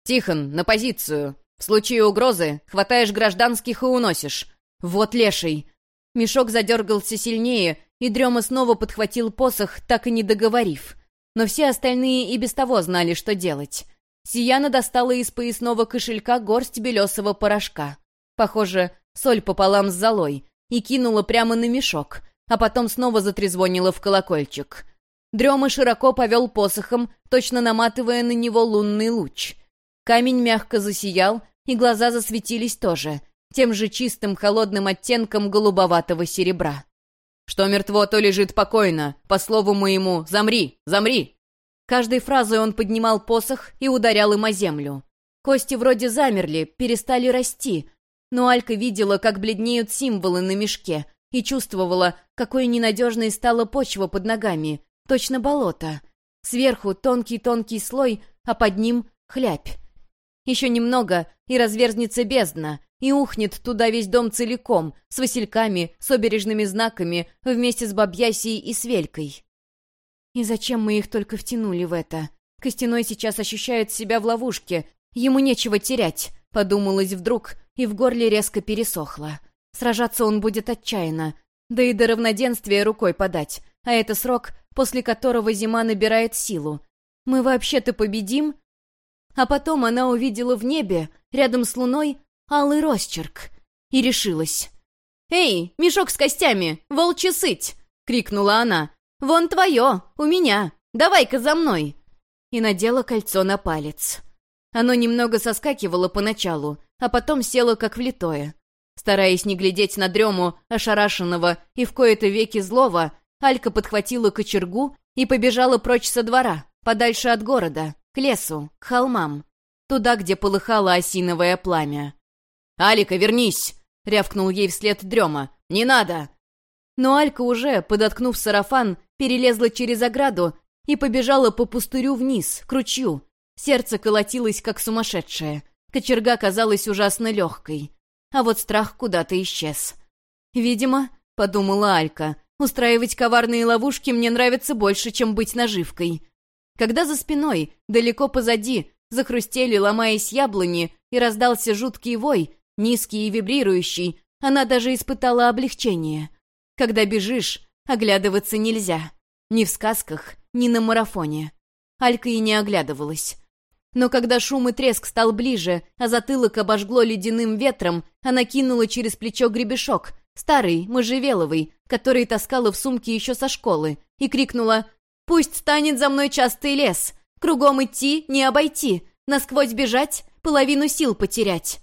«Тихон, на позицию! В случае угрозы хватаешь гражданских и уносишь! Вот леший!» Мешок задергался сильнее, и Дрема снова подхватил посох, так и не договорив. Но все остальные и без того знали, что делать. Сияна достала из поясного кошелька горсть белесого порошка. Похоже, соль пополам с золой, и кинула прямо на мешок, а потом снова затрезвонила в колокольчик. Дрема широко повел посохом, точно наматывая на него лунный луч. Камень мягко засиял, и глаза засветились тоже, тем же чистым холодным оттенком голубоватого серебра. «Что мертво, то лежит покойно. По слову моему, замри, замри!» Каждой фразой он поднимал посох и ударял им о землю. Кости вроде замерли, перестали расти, но Алька видела, как бледнеют символы на мешке, и чувствовала, какой ненадежной стала почва под ногами, точно болото. Сверху тонкий-тонкий слой, а под ним — хлябь. Еще немного, и разверзнется бездна, и ухнет туда весь дом целиком, с васильками, с обережными знаками, вместе с бабьясией и свелькой. И зачем мы их только втянули в это? Костяной сейчас ощущает себя в ловушке. Ему нечего терять, подумалось вдруг, и в горле резко пересохло. Сражаться он будет отчаянно. Да и до равноденствия рукой подать. А это срок, после которого зима набирает силу. Мы вообще-то победим? А потом она увидела в небе, рядом с луной, алый росчерк. И решилась. «Эй, мешок с костями! Волчья сыть!» — крикнула она. «Вон твое, у меня. Давай-ка за мной!» И надела кольцо на палец. Оно немного соскакивало поначалу, а потом село как влитое. Стараясь не глядеть на дрему, ошарашенного и в кои-то веки злого, Алька подхватила кочергу и побежала прочь со двора, подальше от города, к лесу, к холмам, туда, где полыхало осиновое пламя. «Алика, вернись!» — рявкнул ей вслед дрема. «Не надо!» Но Алька уже, подоткнув сарафан, перелезла через ограду и побежала по пустырю вниз, к ручью. Сердце колотилось, как сумасшедшее. Кочерга казалась ужасно легкой. А вот страх куда-то исчез. «Видимо», — подумала Алька, — «устраивать коварные ловушки мне нравится больше, чем быть наживкой». Когда за спиной, далеко позади, захрустели, ломаясь яблони, и раздался жуткий вой, низкий и вибрирующий, она даже испытала облегчение. Когда бежишь, оглядываться нельзя. Ни в сказках, ни на марафоне. Алька и не оглядывалась. Но когда шум и треск стал ближе, а затылок обожгло ледяным ветром, она кинула через плечо гребешок, старый, можжевеловый, который таскала в сумке еще со школы, и крикнула «Пусть станет за мной частый лес! Кругом идти, не обойти! Насквозь бежать, половину сил потерять!»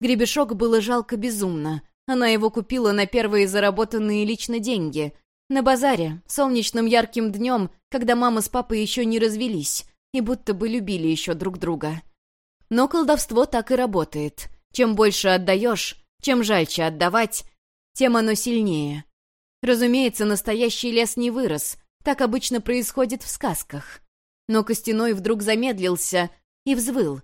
Гребешок было жалко безумно. Она его купила на первые заработанные лично деньги. На базаре, солнечным ярким днем, когда мама с папой еще не развелись и будто бы любили еще друг друга. Но колдовство так и работает. Чем больше отдаешь, чем жальче отдавать, тем оно сильнее. Разумеется, настоящий лес не вырос, так обычно происходит в сказках. Но Костяной вдруг замедлился и взвыл.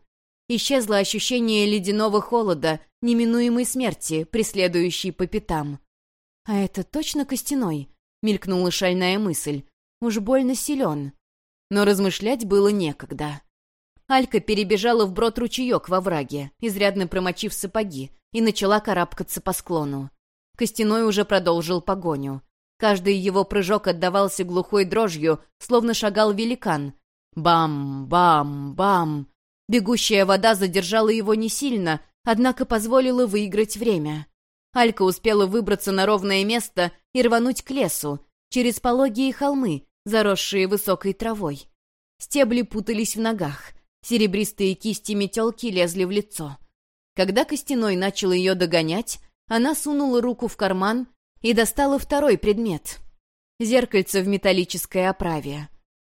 Исчезло ощущение ледяного холода, неминуемой смерти, преследующей по пятам. «А это точно Костяной?» — мелькнула шальная мысль. «Уж больно силен» но размышлять было некогда. Алька перебежала вброд ручеек во враге, изрядно промочив сапоги, и начала карабкаться по склону. Костяной уже продолжил погоню. Каждый его прыжок отдавался глухой дрожью, словно шагал великан. Бам-бам-бам! Бегущая вода задержала его не сильно, однако позволила выиграть время. Алька успела выбраться на ровное место и рвануть к лесу, через пологие холмы, заросшие высокой травой. Стебли путались в ногах, серебристые кисти метелки лезли в лицо. Когда Костяной начал ее догонять, она сунула руку в карман и достала второй предмет — зеркальце в металлической оправе.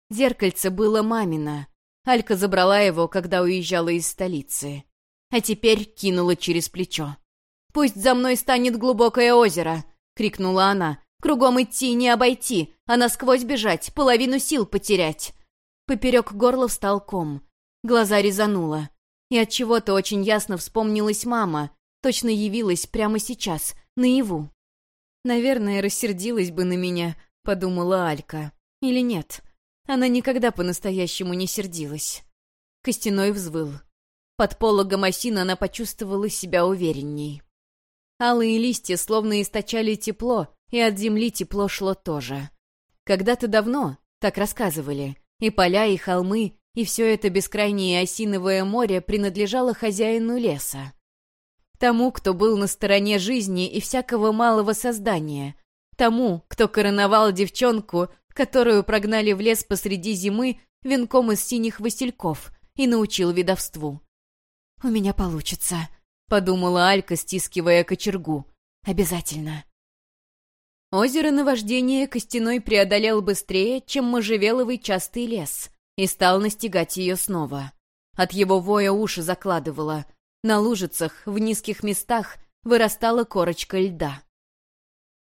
Зеркальце было мамино. Алька забрала его, когда уезжала из столицы. А теперь кинула через плечо. «Пусть за мной станет глубокое озеро!» — крикнула она, Кругом идти, не обойти, а насквозь бежать, половину сил потерять. Поперек горла встал ком. Глаза резануло. И от чего то очень ясно вспомнилась мама. Точно явилась прямо сейчас, наяву. «Наверное, рассердилась бы на меня», — подумала Алька. «Или нет? Она никогда по-настоящему не сердилась». Костяной взвыл. Под пологом осин она почувствовала себя уверенней. Алые листья словно источали тепло, и от земли тепло шло тоже. Когда-то давно, так рассказывали, и поля, и холмы, и все это бескрайнее осиновое море принадлежало хозяину леса. Тому, кто был на стороне жизни и всякого малого создания. Тому, кто короновал девчонку, которую прогнали в лес посреди зимы венком из синих васильков и научил видовству. «У меня получится», — подумала Алька, стискивая кочергу. «Обязательно». Озеро наваждения Костяной преодолел быстрее, чем можжевеловый частый лес, и стал настигать ее снова. От его воя уши закладывало. На лужицах, в низких местах, вырастала корочка льда.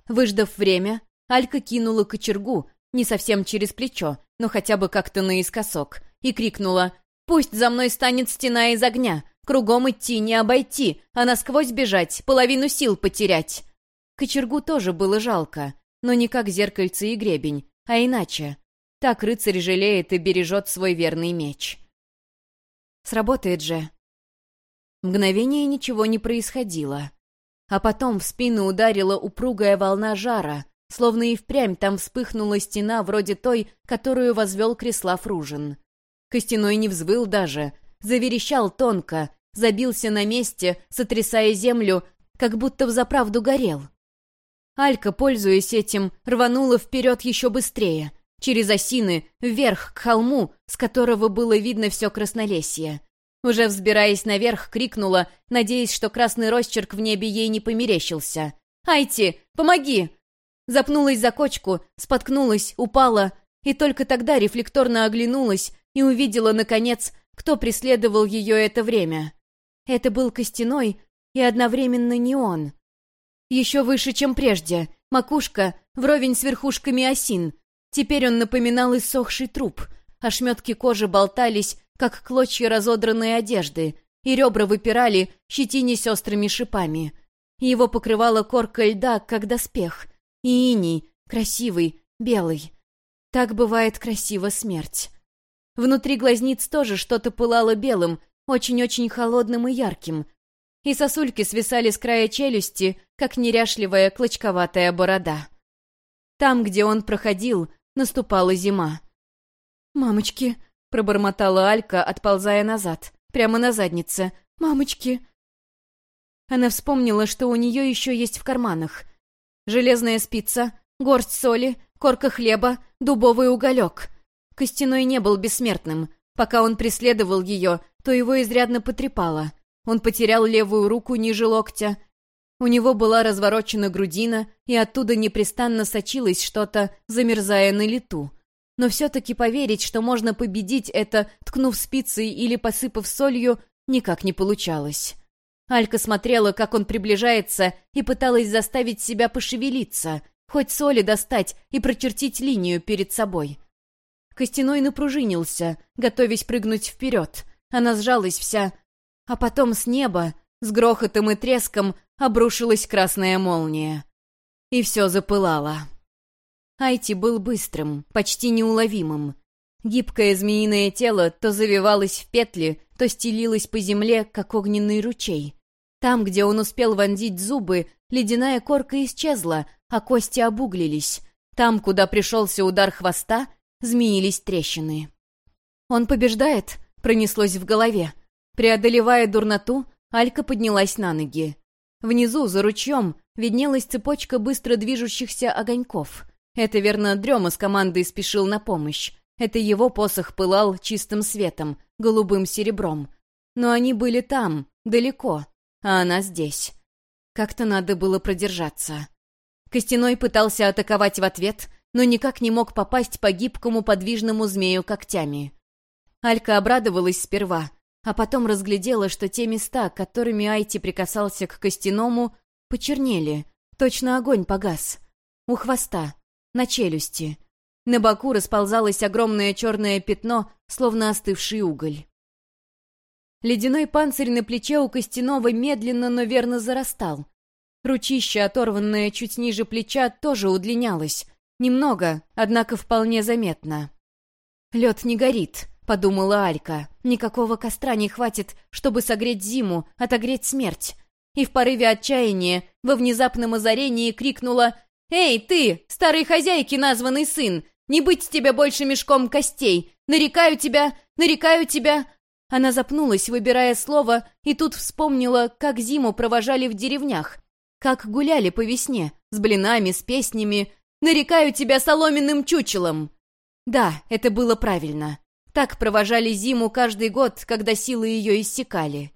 Выждав время, Алька кинула кочергу, не совсем через плечо, но хотя бы как-то наискосок, и крикнула «Пусть за мной станет стена из огня! Кругом идти, не обойти, а насквозь бежать, половину сил потерять!» Кочергу тоже было жалко, но не как зеркальце и гребень, а иначе. Так рыцарь жалеет и бережет свой верный меч. Сработает же. Мгновение ничего не происходило. А потом в спину ударила упругая волна жара, словно и впрямь там вспыхнула стена вроде той, которую возвел Креслав Ружин. Костяной не взвыл даже, заверещал тонко, забился на месте, сотрясая землю, как будто взаправду горел. Алька, пользуясь этим, рванула вперед еще быстрее, через осины, вверх, к холму, с которого было видно все краснолесье. Уже взбираясь наверх, крикнула, надеясь, что красный росчерк в небе ей не померещился. «Айти, помоги!» запнулась за кочку, споткнулась, упала, и только тогда рефлекторно оглянулась и увидела, наконец, кто преследовал ее это время. Это был Костяной и одновременно не он. Еще выше, чем прежде, макушка вровень с верхушками осин. Теперь он напоминал иссохший труп. Ошметки кожи болтались, как клочья разодранной одежды, и ребра выпирали, щетинясь острыми шипами. Его покрывала корка льда, как доспех, и иней, красивый, белый. Так бывает красива смерть. Внутри глазниц тоже что-то пылало белым, очень-очень холодным и ярким. И сосульки свисали с края челюсти, как неряшливая клочковатая борода. Там, где он проходил, наступала зима. «Мамочки!» — пробормотала Алька, отползая назад, прямо на заднице. «Мамочки!» Она вспомнила, что у нее еще есть в карманах. Железная спица, горсть соли, корка хлеба, дубовый уголек. Костяной не был бессмертным. Пока он преследовал ее, то его изрядно потрепало. Он потерял левую руку ниже локтя. У него была разворочена грудина, и оттуда непрестанно сочилось что-то, замерзая на лету. Но все-таки поверить, что можно победить это, ткнув спицей или посыпав солью, никак не получалось. Алька смотрела, как он приближается, и пыталась заставить себя пошевелиться, хоть соли достать и прочертить линию перед собой. Костяной напружинился, готовясь прыгнуть вперед. Она сжалась вся. А потом с неба, с грохотом и треском, обрушилась красная молния. И все запылало. Айти был быстрым, почти неуловимым. Гибкое змеиное тело то завивалось в петли, то стелилось по земле, как огненный ручей. Там, где он успел вонзить зубы, ледяная корка исчезла, а кости обуглились. Там, куда пришелся удар хвоста, змеились трещины. «Он побеждает?» — пронеслось в голове. Преодолевая дурноту, Алька поднялась на ноги. Внизу, за ручьем, виднелась цепочка быстро движущихся огоньков. Это, верно, Дрема с командой спешил на помощь. Это его посох пылал чистым светом, голубым серебром. Но они были там, далеко, а она здесь. Как-то надо было продержаться. Костяной пытался атаковать в ответ, но никак не мог попасть по гибкому подвижному змею когтями. Алька обрадовалась сперва, а потом разглядела, что те места, которыми Айти прикасался к костяному, почернели, точно огонь погас. У хвоста, на челюсти. На боку расползалось огромное черное пятно, словно остывший уголь. Ледяной панцирь на плече у Костянова медленно, но верно зарастал. Ручище, оторванное чуть ниже плеча, тоже удлинялось, Немного, однако вполне заметно. «Лед не горит», — подумала Алька. «Никакого костра не хватит, чтобы согреть зиму, отогреть смерть». И в порыве отчаяния, во внезапном озарении крикнула «Эй, ты, старой хозяйки названный сын! Не быть тебе больше мешком костей! Нарекаю тебя, нарекаю тебя!» Она запнулась, выбирая слово, и тут вспомнила, как зиму провожали в деревнях, как гуляли по весне, с блинами, с песнями, Нарекаю тебя соломенным чучелом!» Да, это было правильно. Так провожали зиму каждый год, когда силы ее иссякали.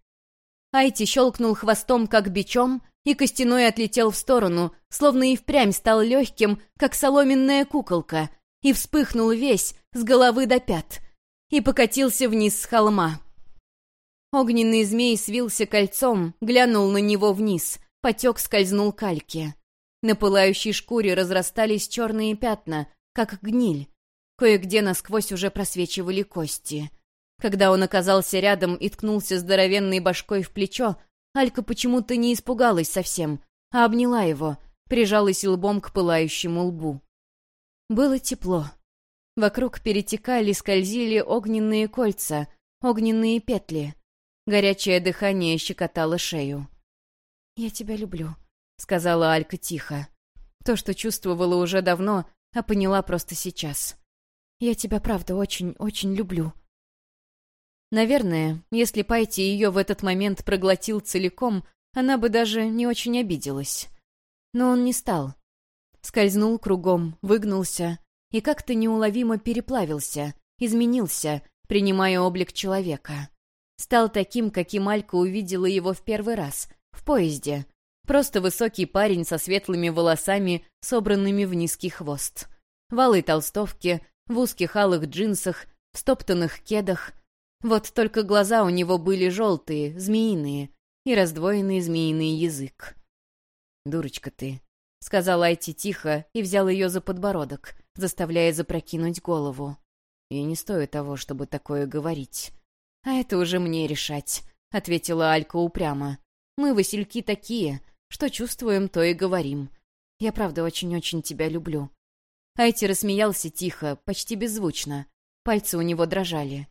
Айти щелкнул хвостом, как бичом, и костяной отлетел в сторону, словно и впрямь стал легким, как соломенная куколка, и вспыхнул весь, с головы до пят, и покатился вниз с холма. Огненный змей свился кольцом, глянул на него вниз, потек скользнул кальки. На пылающей шкуре разрастались черные пятна, как гниль. Кое-где насквозь уже просвечивали кости. Когда он оказался рядом и ткнулся здоровенной башкой в плечо, Алька почему-то не испугалась совсем, а обняла его, прижалась лбом к пылающему лбу. Было тепло. Вокруг перетекали, скользили огненные кольца, огненные петли. Горячее дыхание щекотало шею. «Я тебя люблю», — сказала Алька тихо. То, что чувствовала уже давно, а поняла просто сейчас. «Я тебя, правда, очень-очень люблю». Наверное, если Пайти ее в этот момент проглотил целиком, она бы даже не очень обиделась. Но он не стал. Скользнул кругом, выгнулся и как-то неуловимо переплавился, изменился, принимая облик человека. Стал таким, каким Алька увидела его в первый раз, в поезде, Просто высокий парень со светлыми волосами, собранными в низкий хвост. В алой толстовке, в узких алых джинсах, в стоптанных кедах. Вот только глаза у него были желтые, змеиные, и раздвоенный змеиный язык. «Дурочка ты», — сказал Айти тихо и взял ее за подбородок, заставляя запрокинуть голову. «И не стоит того, чтобы такое говорить». «А это уже мне решать», — ответила Алька упрямо. «Мы, васильки, такие, что чувствуем, то и говорим. Я правда очень-очень тебя люблю». Айти рассмеялся тихо, почти беззвучно. Пальцы у него дрожали.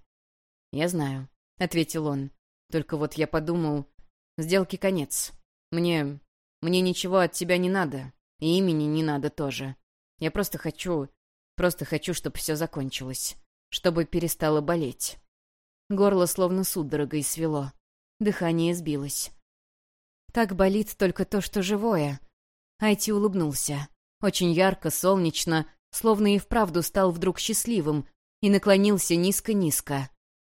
«Я знаю», — ответил он. «Только вот я подумал, сделки конец. Мне... мне ничего от тебя не надо, и имени не надо тоже. Я просто хочу... просто хочу, чтобы все закончилось. Чтобы перестало болеть». Горло словно судорогой свело. Дыхание сбилось. Так болит только то, что живое. Айти улыбнулся. Очень ярко, солнечно, словно и вправду стал вдруг счастливым, и наклонился низко-низко.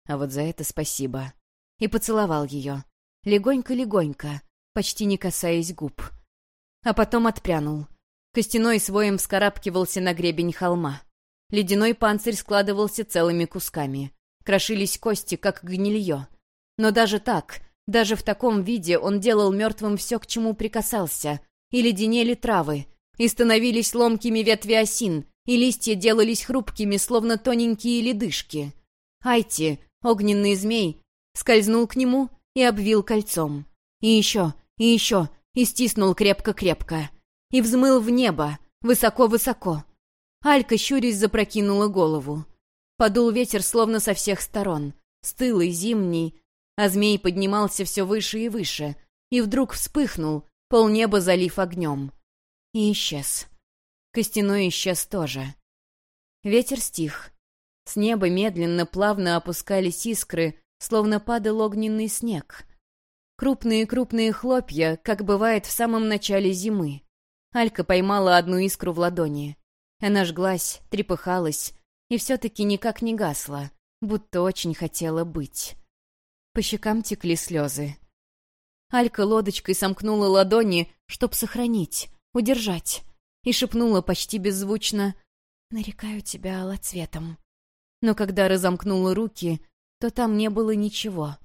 А вот за это спасибо. И поцеловал ее. Легонько-легонько, почти не касаясь губ. А потом отпрянул. Костяной своим вскарабкивался на гребень холма. Ледяной панцирь складывался целыми кусками. Крошились кости, как гнилье. Но даже так, даже в таком виде он делал мертвым все, к чему прикасался. И леденели травы, и становились ломкими ветви осин, и листья делались хрупкими, словно тоненькие ледышки. Айти, огненный змей, скользнул к нему и обвил кольцом. И еще, и еще, и стиснул крепко-крепко. И взмыл в небо, высоко-высоко. Алька, щурясь, запрокинула голову. Подул ветер словно со всех сторон. Стылый, зимний, а змей поднимался все выше и выше, и вдруг вспыхнул, полнеба залив огнем. И исчез. Костяной исчез тоже. Ветер стих. С неба медленно, плавно опускались искры, словно падал огненный снег. Крупные-крупные хлопья, как бывает в самом начале зимы. Алька поймала одну искру в ладони. Она жглась, трепыхалась, и все-таки никак не гасла, будто очень хотела быть. По щекам текли слезы. Алька лодочкой сомкнула ладони, чтоб сохранить, удержать, и шепнула почти беззвучно «Нарекаю тебя алоцветом». Но когда разомкнула руки, то там не было ничего,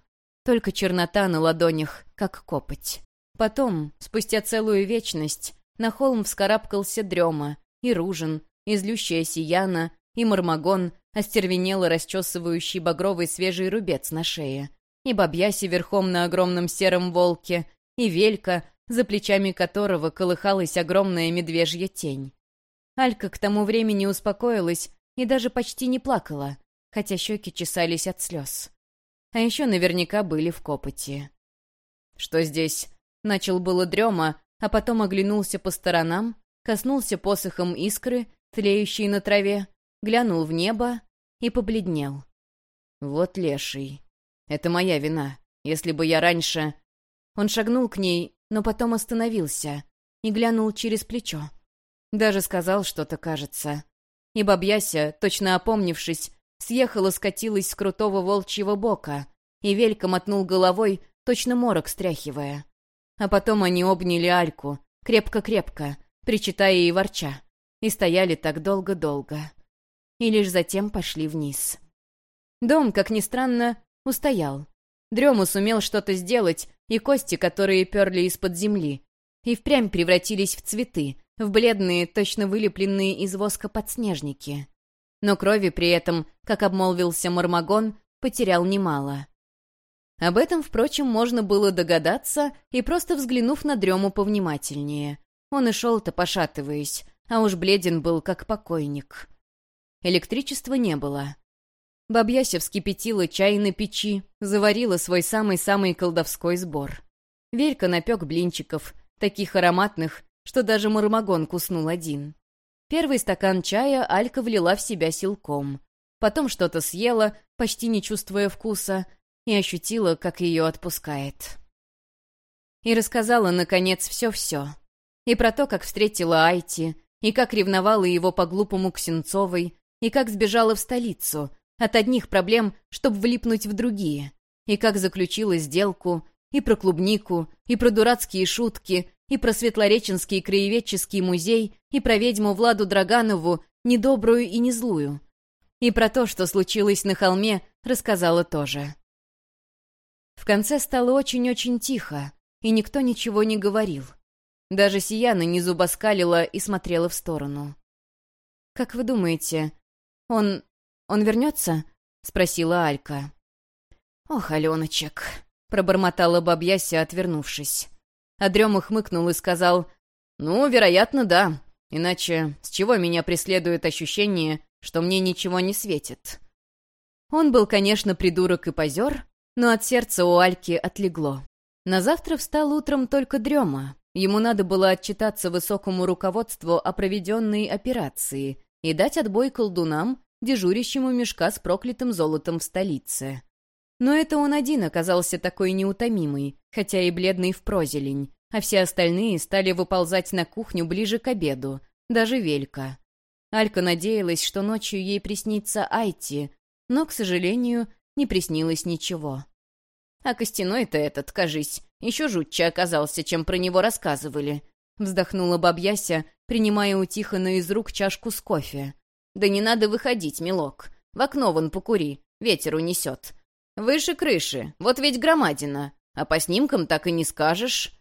только чернота на ладонях, как копоть. Потом, спустя целую вечность, на холм вскарабкался дрема, и ружин, и злющая сияна, и мармагон, остервенело расчесывающий багровый свежий рубец на шее — и бабьяси верхом на огромном сером волке, и велька, за плечами которого колыхалась огромная медвежья тень. Алька к тому времени успокоилась и даже почти не плакала, хотя щеки чесались от слез. А еще наверняка были в копоти. «Что здесь?» Начал было дрема, а потом оглянулся по сторонам, коснулся посохом искры, тлеющей на траве, глянул в небо и побледнел. «Вот леший». Это моя вина. Если бы я раньше...» Он шагнул к ней, но потом остановился и глянул через плечо. Даже сказал что-то, кажется. И бабьяся, точно опомнившись, съехала, скатилась с крутого волчьего бока, и Велька мотнул головой, точно морок стряхивая. А потом они обняли Альку, крепко-крепко, причитая и ворча, и стояли так долго-долго. И лишь затем пошли вниз. Дом, как ни странно, Устоял. Дрему сумел что-то сделать, и кости, которые перли из-под земли, и впрямь превратились в цветы, в бледные, точно вылепленные из воска подснежники. Но крови при этом, как обмолвился Мармагон, потерял немало. Об этом, впрочем, можно было догадаться, и просто взглянув на Дрему повнимательнее. Он и шел-то пошатываясь, а уж бледен был, как покойник. Электричества не было. Бабьяся вскипятила чай на печи, заварила свой самый-самый колдовской сбор. Велька напек блинчиков, таких ароматных, что даже Мармагон куснул один. Первый стакан чая Алька влила в себя силком. Потом что-то съела, почти не чувствуя вкуса, и ощутила, как ее отпускает. И рассказала, наконец, все-все. И про то, как встретила Айти, и как ревновала его по-глупому к Сенцовой, и как сбежала в столицу — от одних проблем, чтобы влипнуть в другие. И как заключила сделку, и про клубнику, и про дурацкие шутки, и про Светлореченский краеведческий музей, и про ведьму Владу Драганову, не добрую и не злую. И про то, что случилось на холме, рассказала тоже. В конце стало очень-очень тихо, и никто ничего не говорил. Даже Сияна не зубоскалила и смотрела в сторону. «Как вы думаете, он... он вернется?» — спросила Алька. «Ох, Аленочек», — пробормотала бабьяся, отвернувшись. А Дрема хмыкнул и сказал, «Ну, вероятно, да. Иначе с чего меня преследует ощущение, что мне ничего не светит?» Он был, конечно, придурок и позер, но от сердца у Альки отлегло. На завтра встал утром только Дрема. Ему надо было отчитаться высокому руководству о проведенной операции и дать отбой колдунам, дежурящему мешка с проклятым золотом в столице. Но это он один оказался такой неутомимый, хотя и бледный в прозелень, а все остальные стали выползать на кухню ближе к обеду, даже Велька. Алька надеялась, что ночью ей приснится Айти, но, к сожалению, не приснилось ничего. А костяной-то этот, кажись, еще жутче оказался, чем про него рассказывали. Вздохнула бабьяся, принимая у Тихона из рук чашку с кофе. «Да не надо выходить, милок. В окно вон покури, ветер унесет. Выше крыши, вот ведь громадина, а по снимкам так и не скажешь».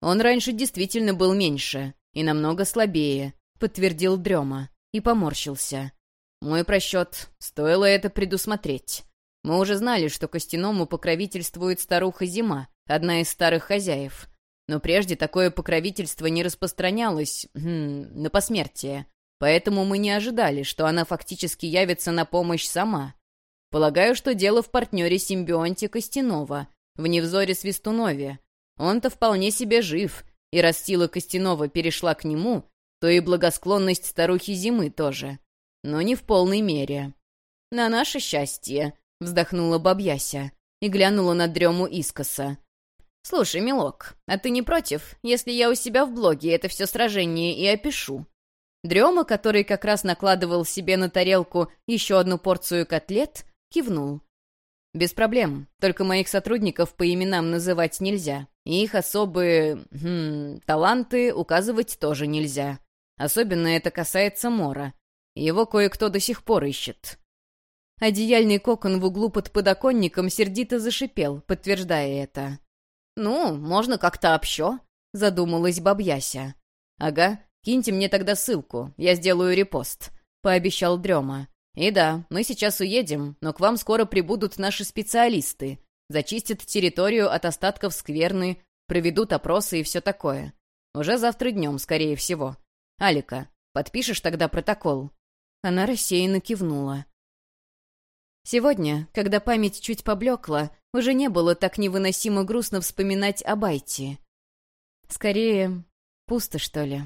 Он раньше действительно был меньше и намного слабее, подтвердил Дрема и поморщился. Мой просчет, стоило это предусмотреть. Мы уже знали, что Костяному покровительствует старуха Зима, одна из старых хозяев. Но прежде такое покровительство не распространялось хм, на посмертие, поэтому мы не ожидали, что она фактически явится на помощь сама. Полагаю, что дело в партнере-симбионте Костянова, в невзоре Свистунове. Он-то вполне себе жив, и раз сила Костянова перешла к нему, то и благосклонность старухи Зимы тоже. Но не в полной мере. «На наше счастье», — вздохнула бабьяся и глянула на дрему искоса. «Слушай, милок, а ты не против, если я у себя в блоге это все сражение и опишу?» Дрема, который как раз накладывал себе на тарелку еще одну порцию котлет, кивнул. «Без проблем, только моих сотрудников по именам называть нельзя, и их особые... Хм, таланты указывать тоже нельзя. Особенно это касается Мора. Его кое-кто до сих пор ищет». Одеяльный кокон в углу под подоконником сердито зашипел, подтверждая это. «Ну, можно как-то общо», — задумалась бабьяся. «Ага, киньте мне тогда ссылку, я сделаю репост», — пообещал Дрема. «И да, мы сейчас уедем, но к вам скоро прибудут наши специалисты. Зачистят территорию от остатков скверны, проведут опросы и все такое. Уже завтра днем, скорее всего. Алика, подпишешь тогда протокол?» Она рассеянно кивнула. Сегодня, когда память чуть поблекла, уже не было так невыносимо грустно вспоминать о Байте. Скорее, пусто, что ли.